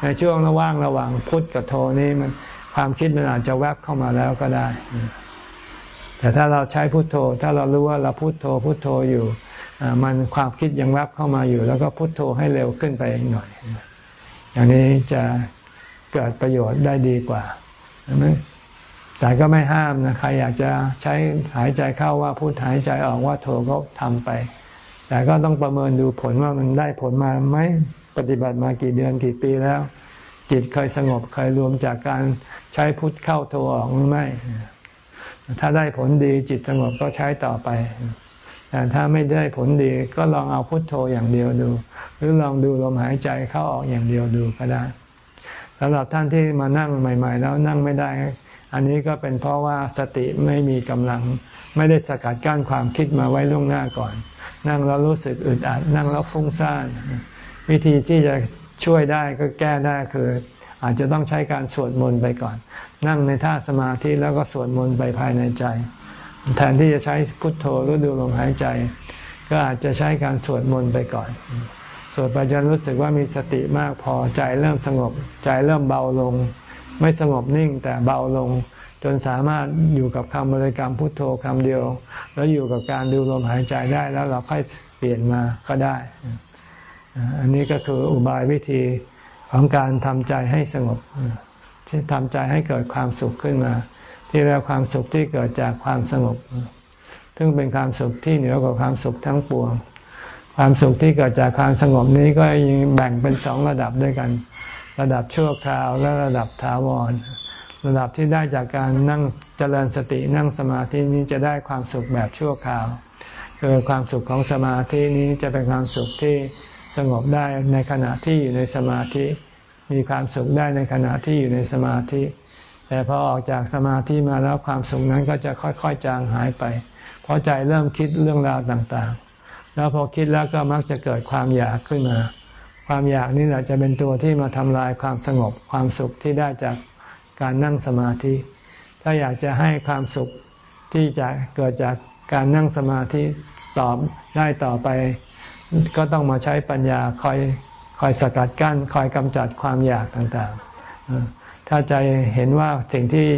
ในช่วงระหว่างระหว่างพุทกับโทนี่มันความคิดมันอาจจะแวบเข้ามาแล้วก็ได้ แต่ถ้าเราใช้พุทโธ ถ้าเรารู้ว่าเราพุทโธพุทโธอยู่ มันความคิดยังรับเข้ามาอยู่ แล้วก็พุโทโธให้เร็วขึ้นไปหน่อย อย่างนี้จะเกิดประโยชน์ได้ดีกว่าแต่ก็ไม่ห้ามนะใครอยากจะใช้หายใจเข้าว่าพูดหายใจออกว่าโทก็ทำไป แต่ก็ต้องประเมินดูผลว่ามันได้ผลมาไหมปฏิบัติมากี่เดือนกี่ปีแล้ว จิตเคยสงบเคยรวมจากการใช้พุทเข้าโทออกหรือไม่ ถ้าได้ผลดีจิตสงบก็ใช้ต่อไป แต่ถ้าไม่ได้ผลดีก็ลองเอาพุทโธอย่างเดียวดู หรือลองดูลมหายใจเข้าออกอย่างเดียวดูก็ได้สำหรับท่านที่มานั่งใหม่ ๆ แล้วนั่งไม่ได้ อันนี้ก็เป็นเพราะว่าสติไม่มีกำลัง ไม่ได้สกัดกั้นความคิดมาไว้ล่วงหน้าก่อน นั่งแล้วรู้สึกอึดอัด นั่งแล้วฟุ้งซ่าน วิธีที่จะช่วยได้ก็แก้ได้คือ อาจจะต้องใช้การสวดมนต์ไปก่อน นั่งในท่าสมาธิแล้วก็สวดมนต์ไปภายในใจ แทนที่จะใช้พุทโธหรือดูลมหายใจ ก็อาจจะใช้การสวดมนต์ไปก่อน สวดไปจนรู้สึกว่ามีสติมากพอใจเริ่มสงบ ใจเริ่มเบาลง ไม่สงบนิ่งแต่เบาลง จนสามารถอยู่กับคำบริกรรมพุทโธคำเดียว แล้วอยู่กับการดูลมหายใจได้แล้วเราค่อยเปลี่ยนมาก็ได้ อันนี้ก็คืออุบายวิธีของการทำใจให้สงบที่ทำใจให้เกิดความสุขขึ้นมา ที่เรียกความสุขที่เกิดจากความสงบ ซึ่งเป็นความสุขที่เหนือกว่าความสุขทั้งปวง ความสุขที่เกิดจากความสงบนี้ก็ยังแบ่งเป็นสองระดับด้วยกัน ระดับชั่วคราวและระดับถาวร ระดับที่ได้จากการนั่งเจริญสตินั่งสมาธินี้จะได้ความสุขแบบชั่วคราวคือความสุขของสมาธินี้จะเป็นความสุขที่สงบได้ในขณะที่อยู่ในสมาธิ มีความสุขได้ในขณะที่อยู่ในสมาธิ แต่พอออกจากสมาธิมาแล้วความสุขนั้นก็จะค่อยๆจางหายไป เพราะใจเริ่มคิดเรื่องราวต่างๆ แล้วพอคิดแล้วก็มักจะเกิดความอยากขึ้นมา ความอยากนี่แหละจะเป็นตัวที่มาทำลายความสงบความสุขที่ได้จากการนั่งสมาธิ ถ้าอยากจะให้ความสุขที่จะเกิดจากการนั่งสมาธิตอบได้ต่อไป ก็ต้องมาใช้ปัญญาคอยคอยสกัดกั้น คอยกำจัดความอยากต่างๆ ถ้าใจเห็นว่าสิ่งที่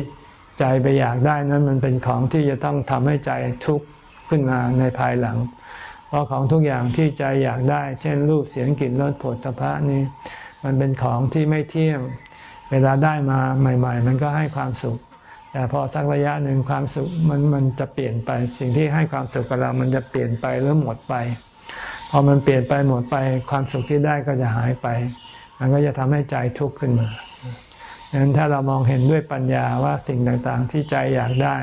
ใจไปอยากได้นั้นมันเป็นของที่จะต้องทำให้ใจทุกข์ขึ้นมาในภายหลัง เพราะของทุกอย่างที่ใจอยากได้ เช่น รูปเสียงกลิ่นรสผลตภะนี่มันเป็นของที่ไม่เที่ยง เวลาได้มาใหม่ ๆ มันก็ให้ความสุข แต่พอสักระยะหนึ่งความสุขมันมันจะเปลี่ยนไป สิ่งที่ให้ความสุขกับเรา มันจะเปลี่ยนไปหรือหมดไป พอมันเปลี่ยนไปหมดไป ความสุขที่ได้ก็จะหายไป มันก็จะทำให้ใจทุกข์ขึ้นมา ดังนั้นถ้าเรามองเห็นด้วยปัญญาว่าสิ่งต่างๆ ที่ใจอยากได้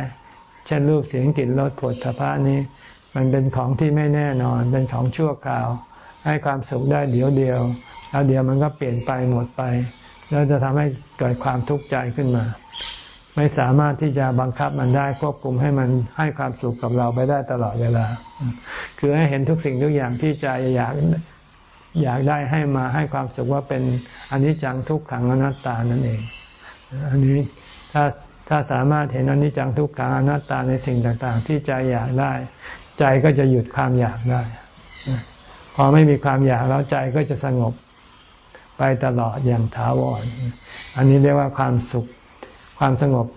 เช่นรูปเสียงกลิ่นรสผลทพะนี้ มันเป็นของที่ไม่แน่นอน เป็นของชั่วคราว ให้ความสุขได้เดี๋ยวเดียว แล้วเดี๋ยวมันก็เปลี่ยนไปหมดไป แล้วจะทำให้เกิดความทุกข์ใจขึ้นมา ไม่สามารถที่จะบังคับมันได้ควบคุมให้มันให้ความสุขกับเราไปได้ตลอดเวลา คือให้เห็นทุกสิ่งทุกอย่างที่ใจอยาก อยากได้ให้มาให้ความสุขว่าเป็นอนิจจังทุกขังอนัตตานั่นเอง อันนี้ถ้าถ้าสามารถเห็นอนิจจังทุกขังอนัตตาในสิ่งต่างๆ ที่ใจอยากได้ ใจก็จะหยุดความอยากได้ พอไม่มีความอยากแล้วใจก็จะสงบไปตลอดอย่างถาวร อันนี้เรียกว่าความสุขความสงบ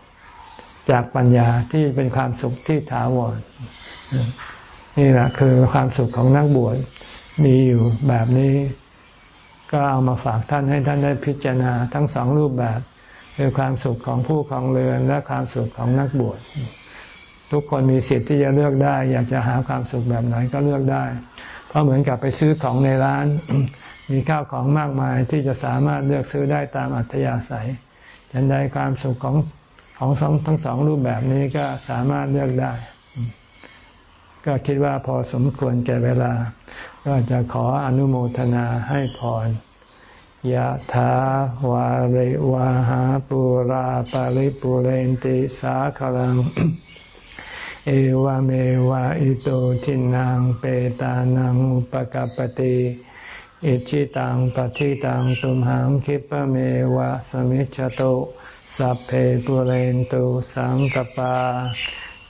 จากปัญญาที่เป็นความสุขที่ถาวรนี่แหละคือความสุขของนักบวช มีอยู่แบบนี้ ก็เอามาฝากท่านให้ท่านได้พิจารณาทั้งสองรูปแบบคือความสุขของผู้ของเรือนและความสุขของนักบวชทุกคนมีสิทธิ์ที่จะเลือกได้ อยากจะหาความสุขแบบไหนก็เลือกได้ เพราะเหมือนกับไปซื้อของในร้าน มีข้าวของมากมายที่จะสามารถเลือกซื้อได้ตามอัธยาศัยฉันใดความสุขของของสองทั้งสองรูปแบบนี้ก็สามารถเลือกได้ ก็คิดว่าพอสมควรแก่เวลา ก็จะขออนุโมทนาให้พรยะถาวาริวาหาปุราปาริปุเรนติสาคลัง เอวเมวะอิโตทินังเปตานังอุปกปติอิชิตังปฏิตังตุมหังคิปะเมวะสมิจจโตสัพเพปุเรนตุสังกปา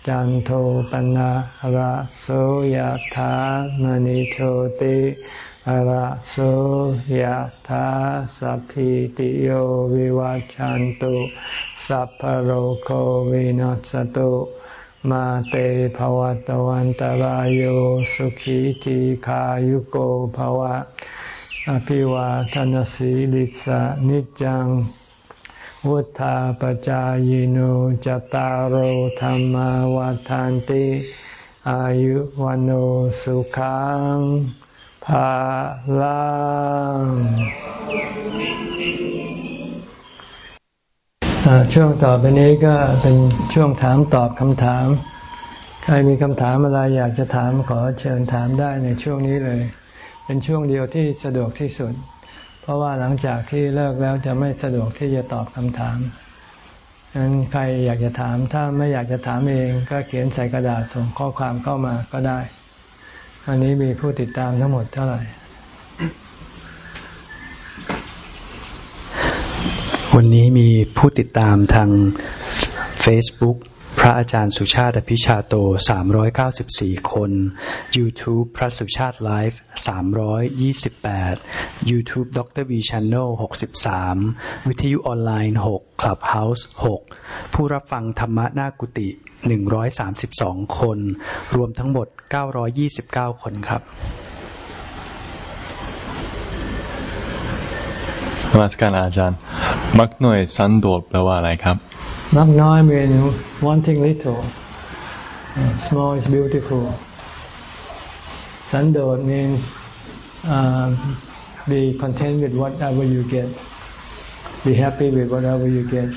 จันโทปนะระโสยธามณิโชติระโสยธาสัพพิติโยวิวัจจันตุสัพพโรโควินัสตุมาเตภวตวันตารโยสุขีทีขายุโกภวะ อภิวาทนสีลิสานิจัง วุธาปจายโนจตารโหธรรมวาทานติ อายุวันโอสุขังภาลังช่วงต่อไปนี้ก็เป็นช่วงถามตอบคำถาม ใครมีคำถามอะไรอยากจะถามขอเชิญถามได้ในช่วงนี้เลย เป็นช่วงเดียวที่สะดวกที่สุด ราะว่าหลังจากที่เลิกแล้วจะไม่สะดวกที่จะตอบคำถามงนั้นใครอยากจะถามถ้าไม่อยากจะถามเองก็เขียนใส่กระดาษส่งข้อความเข้ามาก็ได้ อันนี้มีผู้ติดตามทั้งหมดเท่าไหร่ วันนี้มีผู้ติดตามทาง Facebook พระอาจารย์สุชาติพิชาโต 394 คน YouTube พระสุชาติไลฟ์ 328 YouTube ดร V Channel 63 วิทยุออนไลน์ 6 Clubhouse 6 ผู้รับฟังธรรมะหน้ากุฏิ132 คน รวมทั้งหมด 929 คนครับนมัสการอาจารย์ มักหน่วยสันโดษแปลว่าอะไรครับ Not now wanting little. Small is beautiful. Sandod means uh, be content with whatever you get. Be happy with whatever you get.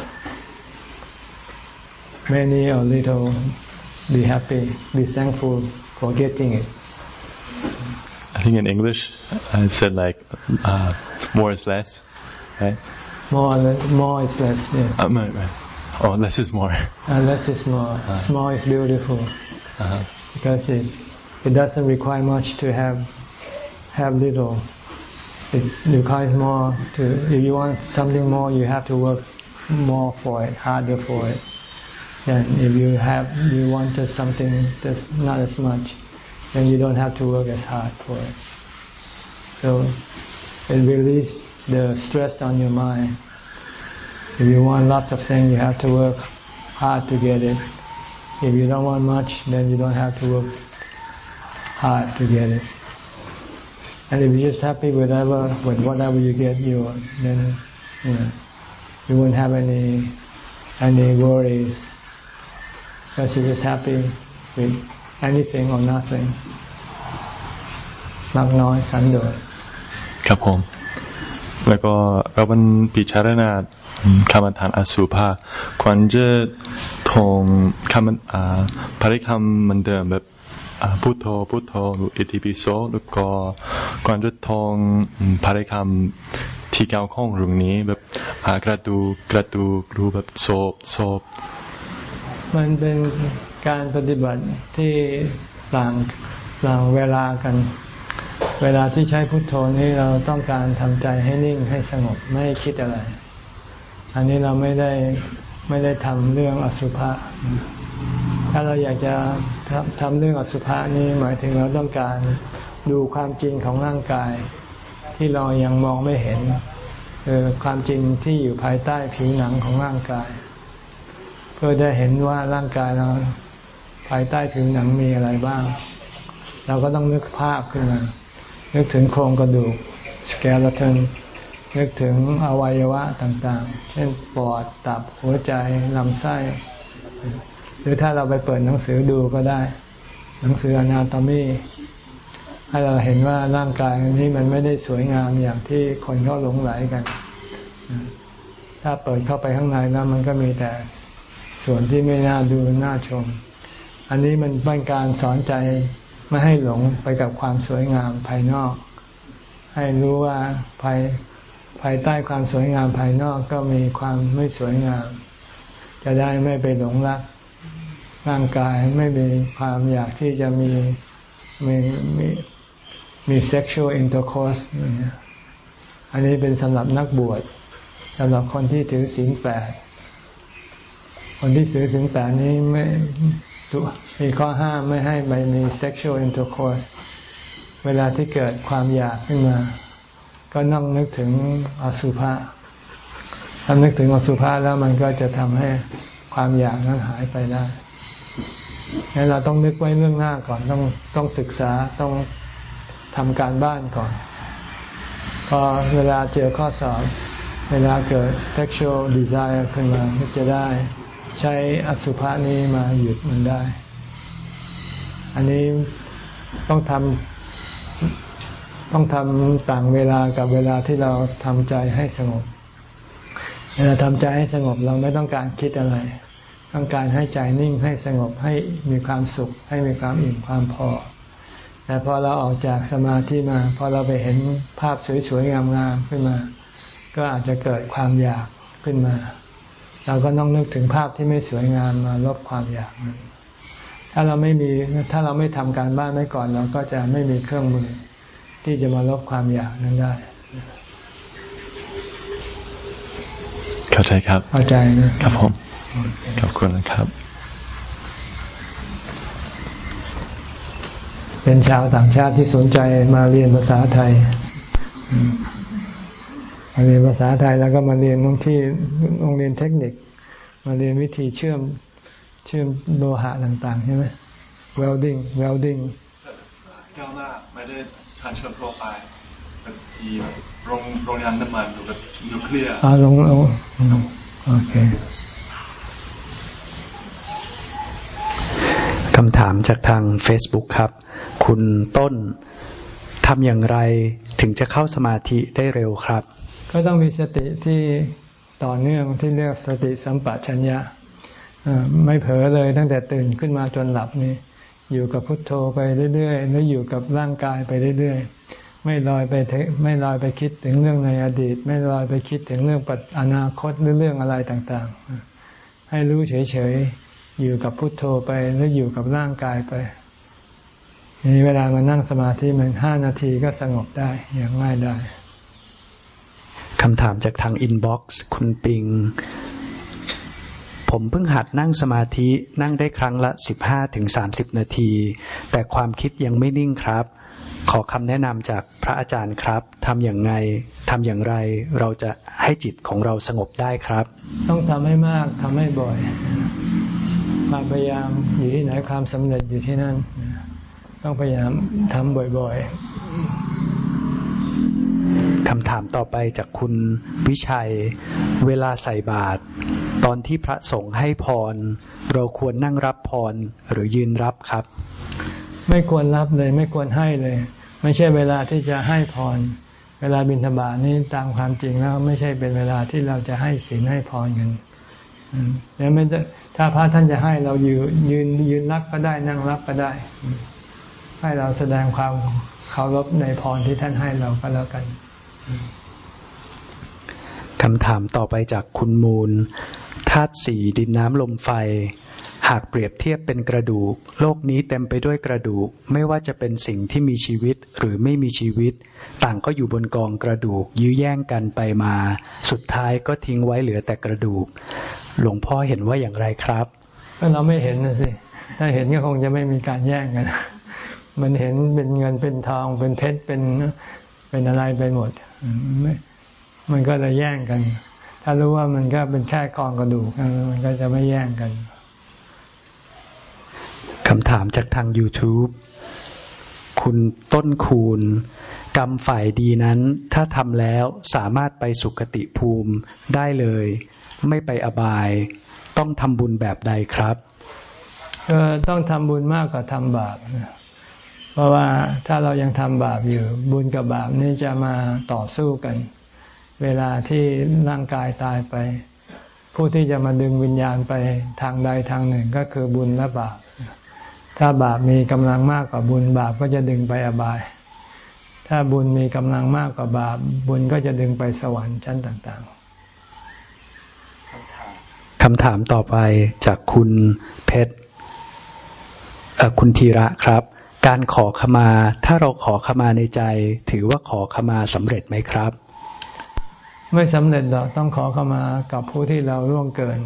Many or little, be happy, be thankful for getting it. I think in English, I said like uh, more is less, right? More, more is less. Yes. Uh, right, right oh less is more. And less is more. Uh, small is beautiful. Uh-huh. because it it doesn't require much to have have little. It requires more to if you want something more you have to work more for it harder for it. Than if you have you wanted something that's not as much then you don't have to work as hard for it. So it releases the stress on your mind if you want lots of things you have to work hard to get it if you don't want much then you don't have to work hard to get it and if you're just happy with whatever with whatever you get, you then you know you won't have any any worries because you're just happy with anything or nothing. มากน้อยสันโดษ ครับผม แล้วก็เราบันพิจารณา คำฐานอสุภะควรจะทงคำอ่าพริคำมือนเดิมแบบพุทโธพุทโธหรืออิติปิโสแล้วก็ควรจะทงพริคำที่เกี่ยวข้องเรื่องนี้แบบกระดูกระดูรือแบบโศบโศบมันเป็นการปฏิบัติที่ต่างต่างเวลากัน เวลาที่ใช้พุทโธนี้เราต้องการทำใจให้นิ่งให้สงบไม่คิดอะไร อันนี้เราไม่ได้ไม่ได้ทำเรื่องอสุภะถ้าเราอยากจะทำเรื่องอสุภะนี้หมายถึงเราต้องการดูความจริงของร่างกาย ที่เรายังมองไม่เห็นคือความจริงที่อยู่ภายใต้ผิวหนังของร่างกาย เพื่อได้เห็นว่าร่างกายเราภายใต้ผิวหนังมีอะไรบ้าง เราก็ต้องนึกภาพขึ้นมานึกถึงโครงกระดูกสเกลตัน นึกถึงอวัยวะต่างๆ เช่นปอด ตับ หัวใจ ลำไส้ หรือถ้าเราไปเปิดหนังสือดูก็ได้ หนังสืออนาโตมีให้เราเห็นว่าร่างกายนี้มันไม่ได้สวยงามอย่างที่คนเขาหลงไหลกัน ถ้าเปิดเข้าไปข้างในแล้วมันก็มีแต่ส่วนที่ไม่น่าดูน่าชม อันนี้มันเป็นการสอนใจไม่ให้หลงไปกับความสวยงามภายนอก ให้รู้ว่าภาย ภายใต้ความสวยงามภายนอกก็มีความไม่สวยงาม จะได้ไม่ไปหลงรักร่างกายไม่มีความอยากที่จะมีมีมีมี sexual intercourse อันนี้เป็นสำหรับนักบวชสำหรับคนที่ถือศีลแปดคนที่ถือศีลแปดนี้ไม่มีข้อห้ามไม่ให้ไปมี sexual intercourse เวลาที่เกิดความอยากขึ้นมา ก็นั่งนึกถึงอสุภะถ้านึกถึงอสุภะแล้วมันก็จะทำให้ความอยากนั้นหายไปได้งั้นเราต้องนึกไว้เรื่องหน้าก่อนต้องต้องศึกษาต้องทำการบ้านก่อน พอเวลาเจอข้อสอบเวลาเกิด sexual desire ขึ้นมาจะได้ใช้อสุภะนี้มาหยุดมันได้ อันนี้ต้องทำ ต้องทำต่างเวลากับเวลาที่เราทำใจให้สงบ เวลาทำใจให้สงบเราไม่ต้องการคิดอะไร ต้องการให้ใจนิ่งให้สงบให้มีความสุข ให้มีความอิ่มความพอ แต่พอเราออกจากสมาธิมา พอเราไปเห็นภาพสวยๆงามๆขึ้นมา ก็อาจจะเกิดความอยากขึ้นมา เราก็ต้องนึกถึงภาพที่ไม่สวยงามมาลบความอยากนั้นถ้าเราไม่มีถ้าเราไม่ทำการบ้านไว้ก่อน เราก็จะไม่มีเครื่องมือ ที่จะมาลบความอยากนั้นได้ เข้าใจครับ เข้าใจนะครับผมขอบคุณนะครับ เป็นชาวต่างชาติที่สนใจมาเรียนภาษาไทยมาเรียนภาษาไทยแล้วก็มาเรียนที่โรงเรียนเทคนิค มาเรียนวิธีเชื่อมเชื่อมโลหะต่าง ๆ ใช่ไหม welding welding ก้าวหน้าไม่ได้ การเชื้อโรคไปแบบที่โรงโรงงานน้ำมันหรือแบบนิวเคลียร์อ่าโรงโรงโอเคคำถามจากทาง Facebook ครับ คุณต้นทำอย่างไรถึงจะเข้าสมาธิได้เร็วครับ ก็ต้องมีสติที่ต่อเนื่องที่เรียกสติสัมปชัญญะไม่เผลอเลยตั้งแต่ตื่นขึ้นมาจนหลับนี่ อยู่กับพุทโธไปเรื่อยๆแล้วอยู่กับร่างกายไปเรื่อยๆ ไม่ลอยไปไม่ลอยไปคิดถึงเรื่องในอดีต ไม่ลอยไปคิดถึงเรื่องปัจอนาคตหรือเรื่องอะไรต่างๆ ให้รู้เฉยๆ อยู่กับพุทโธไปแล้วอยู่กับร่างกายไปนี่เวลามานั่งสมาธิมันห้านาทีก็สงบได้อย่างง่ายได้คำถามจากทางอินบ็อกซ์คุณปิง ผมเพิ่งหัดนั่งสมาธินั่งได้ครั้งละสิบห้าถึงสามสิบนาที แต่ความคิดยังไม่นิ่งครับ ขอคำแนะนำจากพระอาจารย์ครับทำอย่างไรทำอย่างไรเราจะให้จิตของเราสงบได้ครับ ต้องทำให้มากทำให้บ่อยความพยายามอยู่ที่ไหนความสำเร็จอยู่ที่นั่น ต้องพยายามทำบ่อยๆ คำถามต่อไปจากคุณวิชัย เวลาใส่บาตรตอนที่พระสงฆ์ให้พร เราควรนั่งรับพรหรือยืนรับครับ ไม่ควรรับเลย ไม่ควรให้เลย ไม่ใช่เวลาที่จะให้พร เวลาบิณฑบาตนี้ตามความจริงแล้วไม่ใช่เป็นเวลาที่เราจะให้ศีลให้พรกันแล้วไม่ถ้าพระท่านจะให้เรายืนยืนยืนรับก็ได้นั่งรับก็ได้ ให้เราแสดงความเคารพในพรที่ท่านให้เราก็แล้วกัน คำถามต่อไปจากคุณมูลธาตุสี่ดินน้ำลมไฟ หากเปรียบเทียบเป็นกระดูก โลกนี้เต็มไปด้วยกระดูก ไม่ว่าจะเป็นสิ่งที่มีชีวิตหรือไม่มีชีวิต ต่างก็อยู่บนกองกระดูก ยื้อแย่งกันไปมา สุดท้ายก็ทิ้งไว้เหลือแต่กระดูก หลวงพ่อเห็นว่าอย่างไรครับเราไม่เห็นนะสิถ้าเห็นก็คงจะไม่มีการแย่งกัน มันเห็นเป็นเงินเป็นทองเป็นเพชรเป็นเป็นอะไรไปหมด มันก็จะแย่งกัน ถ้ารู้ว่ามันก็เป็นแค่กองกระดูกมันก็จะไม่แย่งกันคำถามจากทาง YouTube คุณต้นคูณ กรรมฝ่ายดีนั้น ถ้าทำแล้วสามารถไปสุคติภูมิได้เลย ไม่ไปอบาย ต้องทำบุญแบบใดครับ ก็ต้องทำบุญมากกว่าทำบาป เพราะว่าถ้าเรายังทำบาปอยู่ บุญกับบาปนี่จะมาต่อสู้กัน เวลาที่ร่างกายตายไป ผู้ที่จะมาดึงวิญญาณไปทางใดทางหนึ่งก็คือบุญและบาป ถ้าบาปมีกำลังมากกว่าบุญบาปก็จะดึงไปอบาย ถ้าบุญมีกำลังมากกว่าบาป บุญก็จะดึงไปสวรรค์ชั้นต่างๆคำถามต่อไปจากคุณเพชรคุณธีระครับ การขอขมา ถ้าเราขอขมาในใจ ถือว่าขอขมาสำเร็จไหมครับ ไม่สำเร็จหรอกต้องขอเข้ามากับผู้ที่เราล่วงเกิน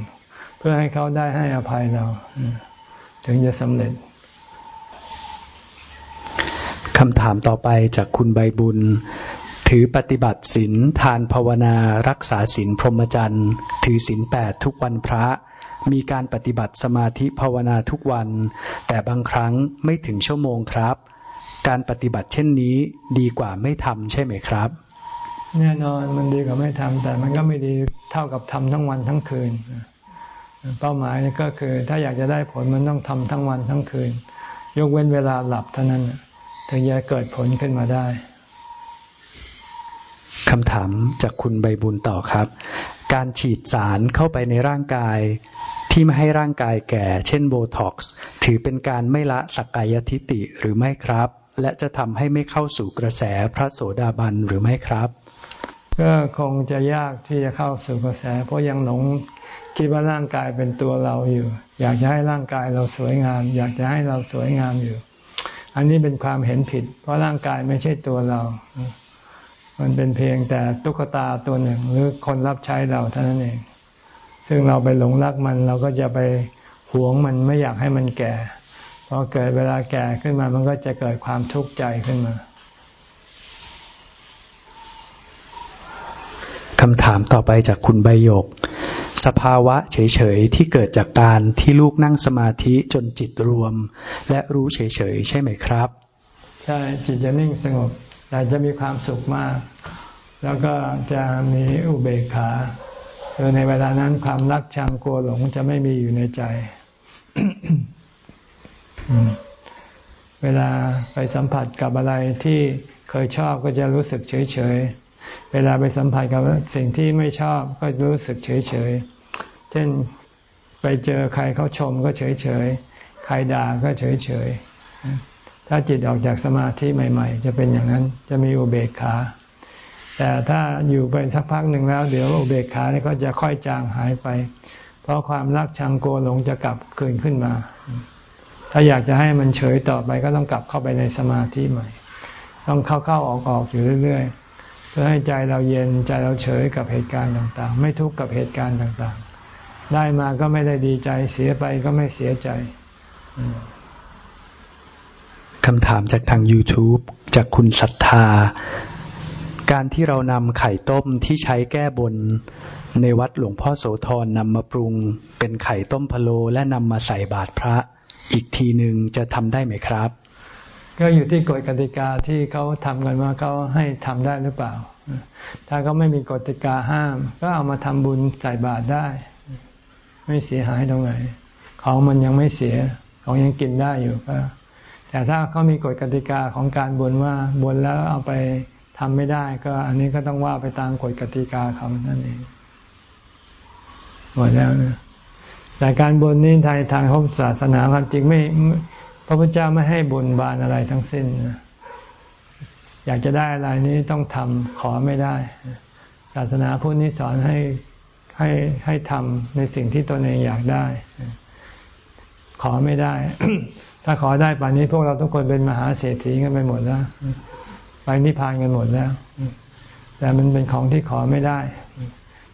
เพื่อให้เขาได้ให้อภัยเรา ถึงจะสำเร็จคำถามต่อไปจากคุณใบบุญ ถือปฏิบัติศีลทานภาวนา รักษาศีลพรหมจรรย์ ถือศีลแปดทุกวันพระ มีการปฏิบัติสมาธิภาวนาทุกวัน แต่บางครั้งไม่ถึงชั่วโมงครับ การปฏิบัติเช่นนี้ดีกว่าไม่ทำใช่ไหมครับ แน่นอนมันดีกว่าไม่ทำแต่มันก็ไม่ดีเท่ากับทำทั้งวันทั้งคืน เป้าหมายก็คือ ถ้าอยากจะได้ผลมันต้องทำทั้งวันทั้งคืน ยกเว้นเวลาหลับเท่านั้นถึงจะเกิดผลขึ้นมาได้คำถามจากคุณใบบุญต่อครับ การฉีดสารเข้าไปในร่างกายที่ไม่ให้ร่างกายแก่ เช่นโบท็อกซ์ถือเป็นการไม่ละสักกายทิฏฐิหรือไม่ครับ และจะทำให้ไม่เข้าสู่กระแสพระโสดาบันหรือไม่ครับ ก็คงจะยากที่จะเข้าสู่กระแส เพราะยังหลงคิดว่าร่างกายเป็นตัวเราอยู่ อยากจะให้ร่างกายเราสวยงาม อยากจะให้เราสวยงามอยู่ อันนี้เป็นความเห็นผิด เพราะร่างกายไม่ใช่ตัวเรา มันเป็นเพียงแต่ตุ๊กตาตัวหนึ่ง หรือคนรับใช้เราเท่านั้นเอง ซึ่งเราไปหลงรักมันเราก็จะไปหวงมันไม่อยากให้มันแก่พอเกิดเวลาแก่ขึ้นมามันก็จะเกิดความทุกข์ใจขึ้นมาคำถามต่อไปจากคุณใบยก สภาวะเฉยๆที่เกิดจากการที่ลูกนั่งสมาธิจนจิตรวม และรู้เฉยๆใช่ไหมครับ ใช่จิตจะนิ่งสงบ แต่จะมีความสุขมาก แล้วก็จะมีอุเบกขาคือในเวลานั้นความรักชังกลัวหลงจะไม่มีอยู่ในใจ เวลาไปสัมผัสกับอะไรที่เคยชอบก็จะรู้สึกเฉยเฉยเวลาไปสัมผัสกับสิ่งที่ไม่ชอบก็รู้สึกเฉยเฉยเช่นไปเจอใครเขาชมก็เฉยเฉยใครด่าก็เฉยเฉย ถ้าจิตออกจากสมาธิใหม่ ๆ จะเป็นอย่างนั้นจะมีอุเบกขา แต่ถ้าอยู่ไปสักพักหนึ่งแล้ว เดี๋ยวอุเบกขานี่ก็จะค่อยจางหายไป เพราะความรักชังโกหลงจะกลับคืนขึ้นมา ถ้าอยากจะให้มันเฉยต่อไปก็ต้องกลับเข้าไปในสมาธิใหม่ ต้องเข้าๆออกๆอยู่เรื่อย ๆ เพื่อให้ใจเราเย็นใจเราเฉยกับเหตุการณ์ต่างๆ ไม่ทุกข์กับเหตุการณ์ต่างๆ ได้มาก็ไม่ได้ดีใจเสียไปก็ไม่เสียใจ คำถามจากทาง YouTube จากคุณศรัทธา การที่เรานำไข่ต้มที่ใช้แก้บนในวัดหลวงพ่อโสธรนำมาปรุง เป็นไข่ต้มพะโลและนำมาใส่บาตรพระ อีกทีหนึ่งจะทำได้ไหมครับ ก็อยู่ที่กฎกติกาที่เขาทำกันว่าเขาให้ทำได้หรือเปล่า ถ้าเขาไม่มีกฎกติกาห้าม ก็เอามาทำบุญใส่บาตรได้ ไม่เสียหายตรงไหน ของมันยังไม่เสีย ของยังกินได้อยู่ก็ แต่ถ้าเขามีกฎกติกาของการบนว่าบนแล้วเอาไปทำไม่ได้ ก็อันนี้ก็ต้องว่าไปตามกฎกติกาเขานั่นเองหมดแล้วนะแต่การบนนี้ทางทางพุทธศาสนาความจริงไม่พระพุทธเจ้าไม่ให้บนบานอะไรทั้งสิ้นอยากจะได้อะไรนี้ต้องทำขอไม่ได้ ศาสนาพุทธนี้สอนให้ให้ให้ทำในสิ่งที่ตนเองอยากได้ ขอไม่ได้ ถ้าขอได้ป่านนี้พวกเราทุกคนเป็นมหาเศรษฐีกันไปหมดแล้ว ไปนิพพานกันหมดแล้ว แต่มันเป็นของที่ขอไม่ได้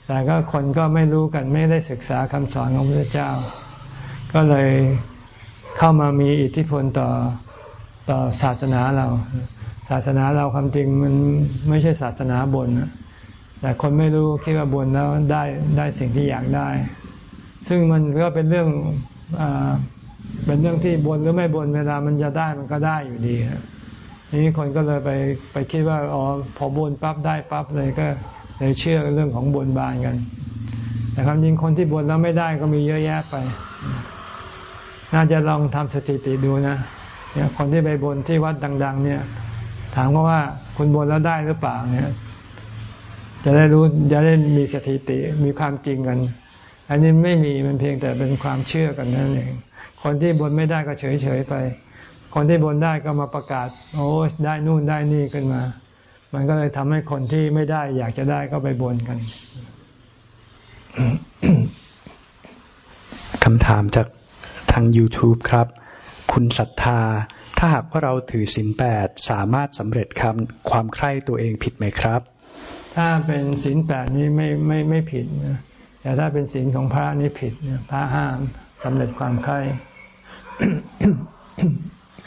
แต่ก็คนก็ไม่รู้กันไม่ได้ศึกษาคำสอนของพระเจ้า ก็เลยเข้ามามีอิทธิพลต่อต่อศาสนาเรา ศาสนาเราความจริงมันไม่ใช่ศาสนาบนแต่คนไม่รู้คิดว่าบนแล้วได้ได้สิ่งที่อยากได้ ซึ่งมันก็เป็นเรื่องอ เป็นเรื่องที่บนหรือไม่บนเวลามันจะได้มันก็ได้อยู่ดีครับนี้คนก็เลยไปไปคิดว่าอ๋อพอบนปั๊บได้ปั๊บเลยก็เลยเชื่อเรื่องของบนบานกัน แต่ความจริงคนที่บนแล้วไม่ได้ก็มีเยอะแยะไป น่าจะลองทำสถิติดูนะเนี่ยคนที่ไปบนที่วัดดัง ๆ เนี่ย ถามเขาว่าคุณบนแล้วได้หรือเปล่าเนี่ยจะได้รู้จะได้มีสถิติมีความจริงกัน อันนี้ไม่มีมันเพียงแต่เป็นความเชื่อกันนั่นเอง คนที่บนไม่ได้ก็เฉยเฉยไป คนที่บนได้ก็มาประกาศ โอ้ได้นู่นได้นี่ขึ้นมา มันก็เลยทำให้คนที่ไม่ได้ อยากจะได้ก็ไปบนกันคำถามจากทาง YouTube ครับ คุณศรัทธา ถ้าหากว่าเราถือศีลแปดสามารถสำเร็จคำความใคร่ตัวเองผิดไหมครับ ถ้าเป็นศีลแปดนี้ไม่ไม่ไม่ผิดนะแต่ถ้าเป็นศีลของพระนี่ผิดพระห้ามสำเร็จความใคร่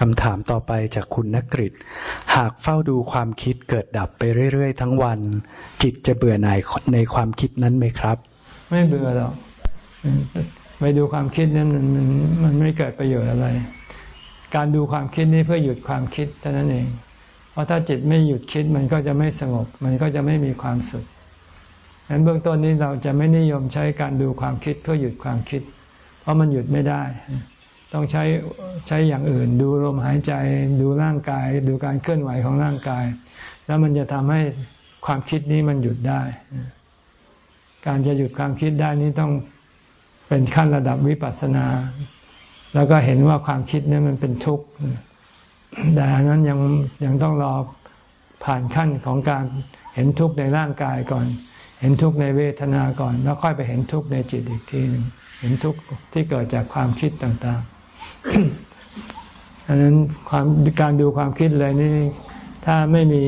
คำถามต่อไปจากคุณนักฤษหากเฝ้าดูความคิดเกิดดับไปเรื่อย ๆ ทั้งวัน จิตจะเบื่อหน่ายในความคิดนั้นไหมครับ ไม่เบื่อหรอกไปดูความคิดนั้นมันมันมันไม่เกิดประโยชน์อะไร การดูความคิดนี้เพื่อหยุดความคิดเท่านั้นเอง เพราะถ้าจิตไม่หยุดคิดมันก็จะไม่สงบ มันก็จะไม่มีความสุขดังนั้นเบื้องต้นนี้เราจะไม่นิยมใช้การดูความคิดเพื่อหยุดความคิด เพราะมันหยุดไม่ได้ ต้องใช้ใช้อย่างอื่น ดูลมหายใจดูร่างกาย ดูการเคลื่อนไหวของร่างกาย แล้วมันจะทำให้ความคิดนี้มันหยุดได้ การจะหยุดความคิดได้นี้ต้องเป็นขั้นระดับวิปัสสนา แล้วก็เห็นว่าความคิดนี้มันเป็นทุกข์แต่อันนั้นยังยังต้องรอผ่านขั้นของการเห็นทุกข์ในร่างกายก่อน เห็นทุกข์ในเวทนาก่อน แล้วค่อยไปเห็นทุกข์ในจิตอีกทีหนึ่งเห็นทุกข์ที่เกิดจากความคิดต่าง อันนั้นความการดูความคิดเลยนี่ ถ้าไม่มี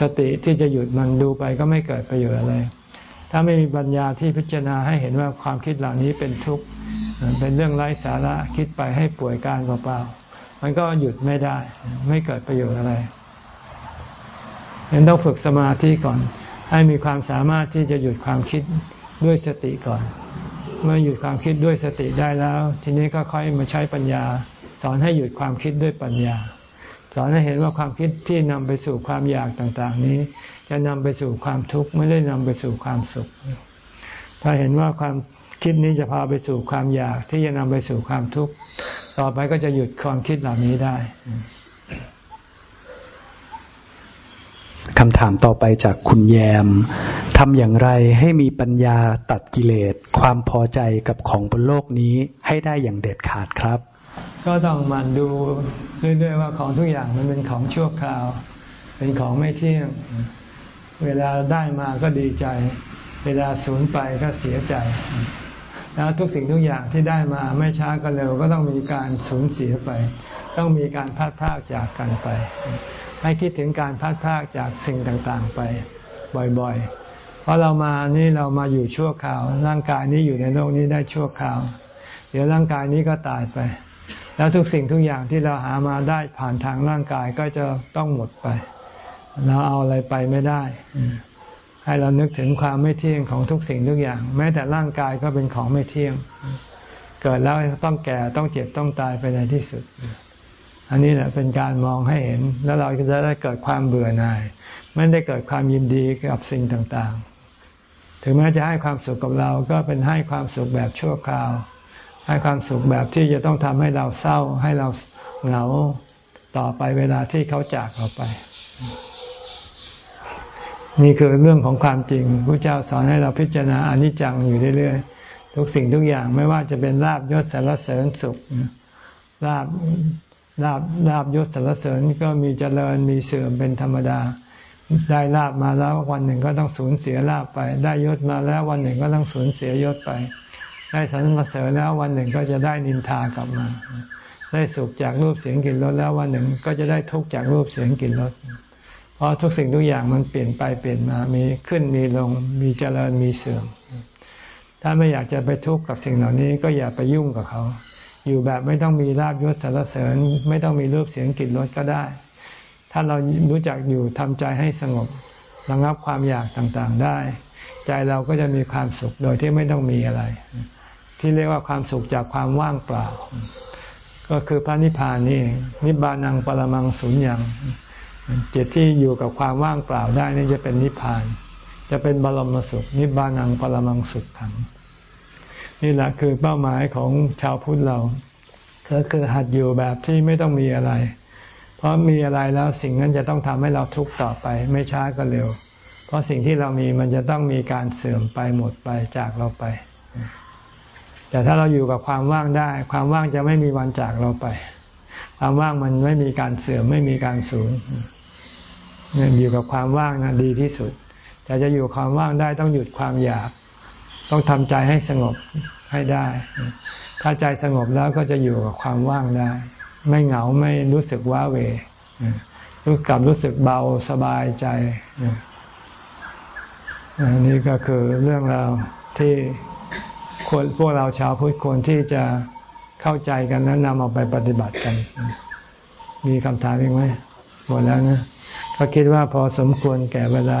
สติที่จะหยุดมันดูไปก็ไม่เกิดประโยชน์อะไร ถ้าไม่มีปัญญาที่พิจารณาให้เห็นว่าความคิดเหล่านี้เป็นทุกข์เป็นเรื่องไร้สาระคิดไปให้ป่วยการเปล่าๆมันก็หยุดไม่ได้ ไม่เกิดประโยชน์อะไรยังต้องฝึกสมาธิก่อน ให้มีความสามารถที่จะหยุดความคิดด้วยสติก่อน เมื่อหยุดความคิดด้วยสติได้แล้ว ทีนี้ก็ค่อยมาใช้ปัญญา สอนให้หยุดความคิดด้วยปัญญา สอนให้เห็นว่าความคิดที่นำไปสู่ความอยากต่าง ๆ นี้ จะนำไปสู่ความทุกข์ไม่ได้นำไปสู่ความสุข ถ้าเห็นว่าความคิดนี้จะพาไปสู่ความอยากที่จะนำไปสู่ความทุกข์ต่อไปก็จะหยุดความคิดเหล่านี้ได้ คำถามต่อไปจากคุณแยมทำอย่างไรให้มีปัญญาตัดกิเลส ความพอใจกับของบนโลกนี้ให้ได้อย่างเด็ดขาดครับ ก็ต้องมันดูเรื่อยๆว่าของทุกอย่างมันเป็นของชั่วคราว เป็นของไม่เที่ยง เวลาได้มาก็ดีใจ เวลาสูญไปก็เสียใจ แล้วทุกสิ่งทุกอย่างที่ได้มาไม่ช้าก็เร็วก็ต้องมีการสูญเสียไป ต้องมีการพัดพลากจากกันไป ให้คิดถึงการพัดพากจากสิ่งต่างๆไปบ่อยๆ เพราะเรามานี่เรามาอยู่ชั่วคราว ร่างกายนี้อยู่ในโลกนี้ได้ชั่วคราว เดี๋ยวร่างกายนี้ก็ตายไป แล้วทุกสิ่งทุกอย่างที่เราหามาได้ผ่านทางร่างกายก็จะต้องหมดไป เราเอาอะไรไปไม่ได้ ให้เรานึกถึงความไม่เที่ยงของทุกสิ่งทุกอย่าง แม้แต่ร่างกายก็เป็นของไม่เที่ยง เกิดแล้วต้องแก่ต้องเจ็บต้องตายไปในที่สุด อันนี้แหละเป็นการมองให้เห็น แล้วเราจะได้เกิดความเบื่อหน่าย ไม่ได้เกิดความยินดีกับสิ่งต่างๆ ถึงแม้จะให้ความสุขกับเราก็เป็นให้ความสุขแบบชั่วคราว ให้ความสุขแบบที่จะต้องทำให้เราเศร้า ให้เราเหงาต่อไปเวลาที่เขาจากเราไป นี่คือเรื่องของความจริงพระเจ้าสอนให้เราพิจารณาอนิจจังอยู่เรื่อยๆทุกสิ่งทุกอย่างไม่ว่าจะเป็นลาบยศสารเสริญสุขลาบ ลาบลาบยศสรรเสริญก็มีเจริญมีเสื่อมเป็นธรรมดา ได้ลาบมาแล้ววันหนึ่งก็ต้องสูญเสียลาบไป ได้ยศมาแล้ววันหนึ่งก็ต้องสูญเสียยศไป ได้สรรเสริญแล้ววันหนึ่งก็จะได้นินทากลับมา ได้สุขจากรูปเสียงกลิ่นรสแล้ววันหนึ่งก็จะได้ทุกข์จากรูปเสียงกลิ่นรสเพราะทุกสิ่งทุกอย่างมันเปลี่ยนไปเปลี่ยนมา มีขึ้นมีลง มีเจริญมีเสื่อม ถ้าไม่อยากจะไปทุกข์กับสิ่งเหล่านี้ก็อย่าไปยุ่งกับเขา อยู่แบบไม่ต้องมีลาบยศสารเสริญ ไม่ต้องมีรูปเสียงกลิ่นรสก็ได้ ถ้าเรารู้จักอยู่ทำใจให้สงบระงับความอยากต่างๆได้ ใจเราก็จะมีความสุขโดยที่ไม่ต้องมีอะไร ที่เรียกว่าความสุขจากความว่างเปล่า ก็คือพระนิพพานนี่นิบานังปรมังสุญญ์จิตที่อยู่กับความว่างเปล่าได้นี่จะเป็นนิพพาน จะเป็นบรมสุข นิบานังปรมังสุขขัง นี่แหละคือเป้าหมายของชาวพุทธเราก็คือหัดอยู่แบบที่ไม่ต้องมีอะไร เพราะมีอะไรแล้วสิ่งนั้นจะต้องทำให้เราทุกข์ต่อไป ไม่ช้าก็เร็ว เพราะสิ่งที่เรามีมันจะต้องมีการเสื่อมไปหมดไปจากเราไป แต่ถ้าเราอยู่กับความว่างได้ ความว่างจะไม่มีวันจากเราไป ความว่างมันไม่มีการเสื่อมไม่มีการสูญอยู่กับความว่างนะดีที่สุดแต่จะอยู่ความว่างได้ต้องหยุดความอยาก ต้องทำใจให้สงบให้ได้ ถ้าใจสงบแล้วก็จะอยู่กับความว่างได้ ไม่เหงาไม่รู้สึกว้าเวรู้กลับรู้สึกเบาสบายใจอันนี้ก็คือเรื่องราวที่ควรพวกเราชาวพุทธควรที่จะเข้าใจกันแล้วนำเอาไปปฏิบัติกัน มีคำถามอีกไหมหมดแล้วนะก็คิดว่าพอสมควรแก่เวลา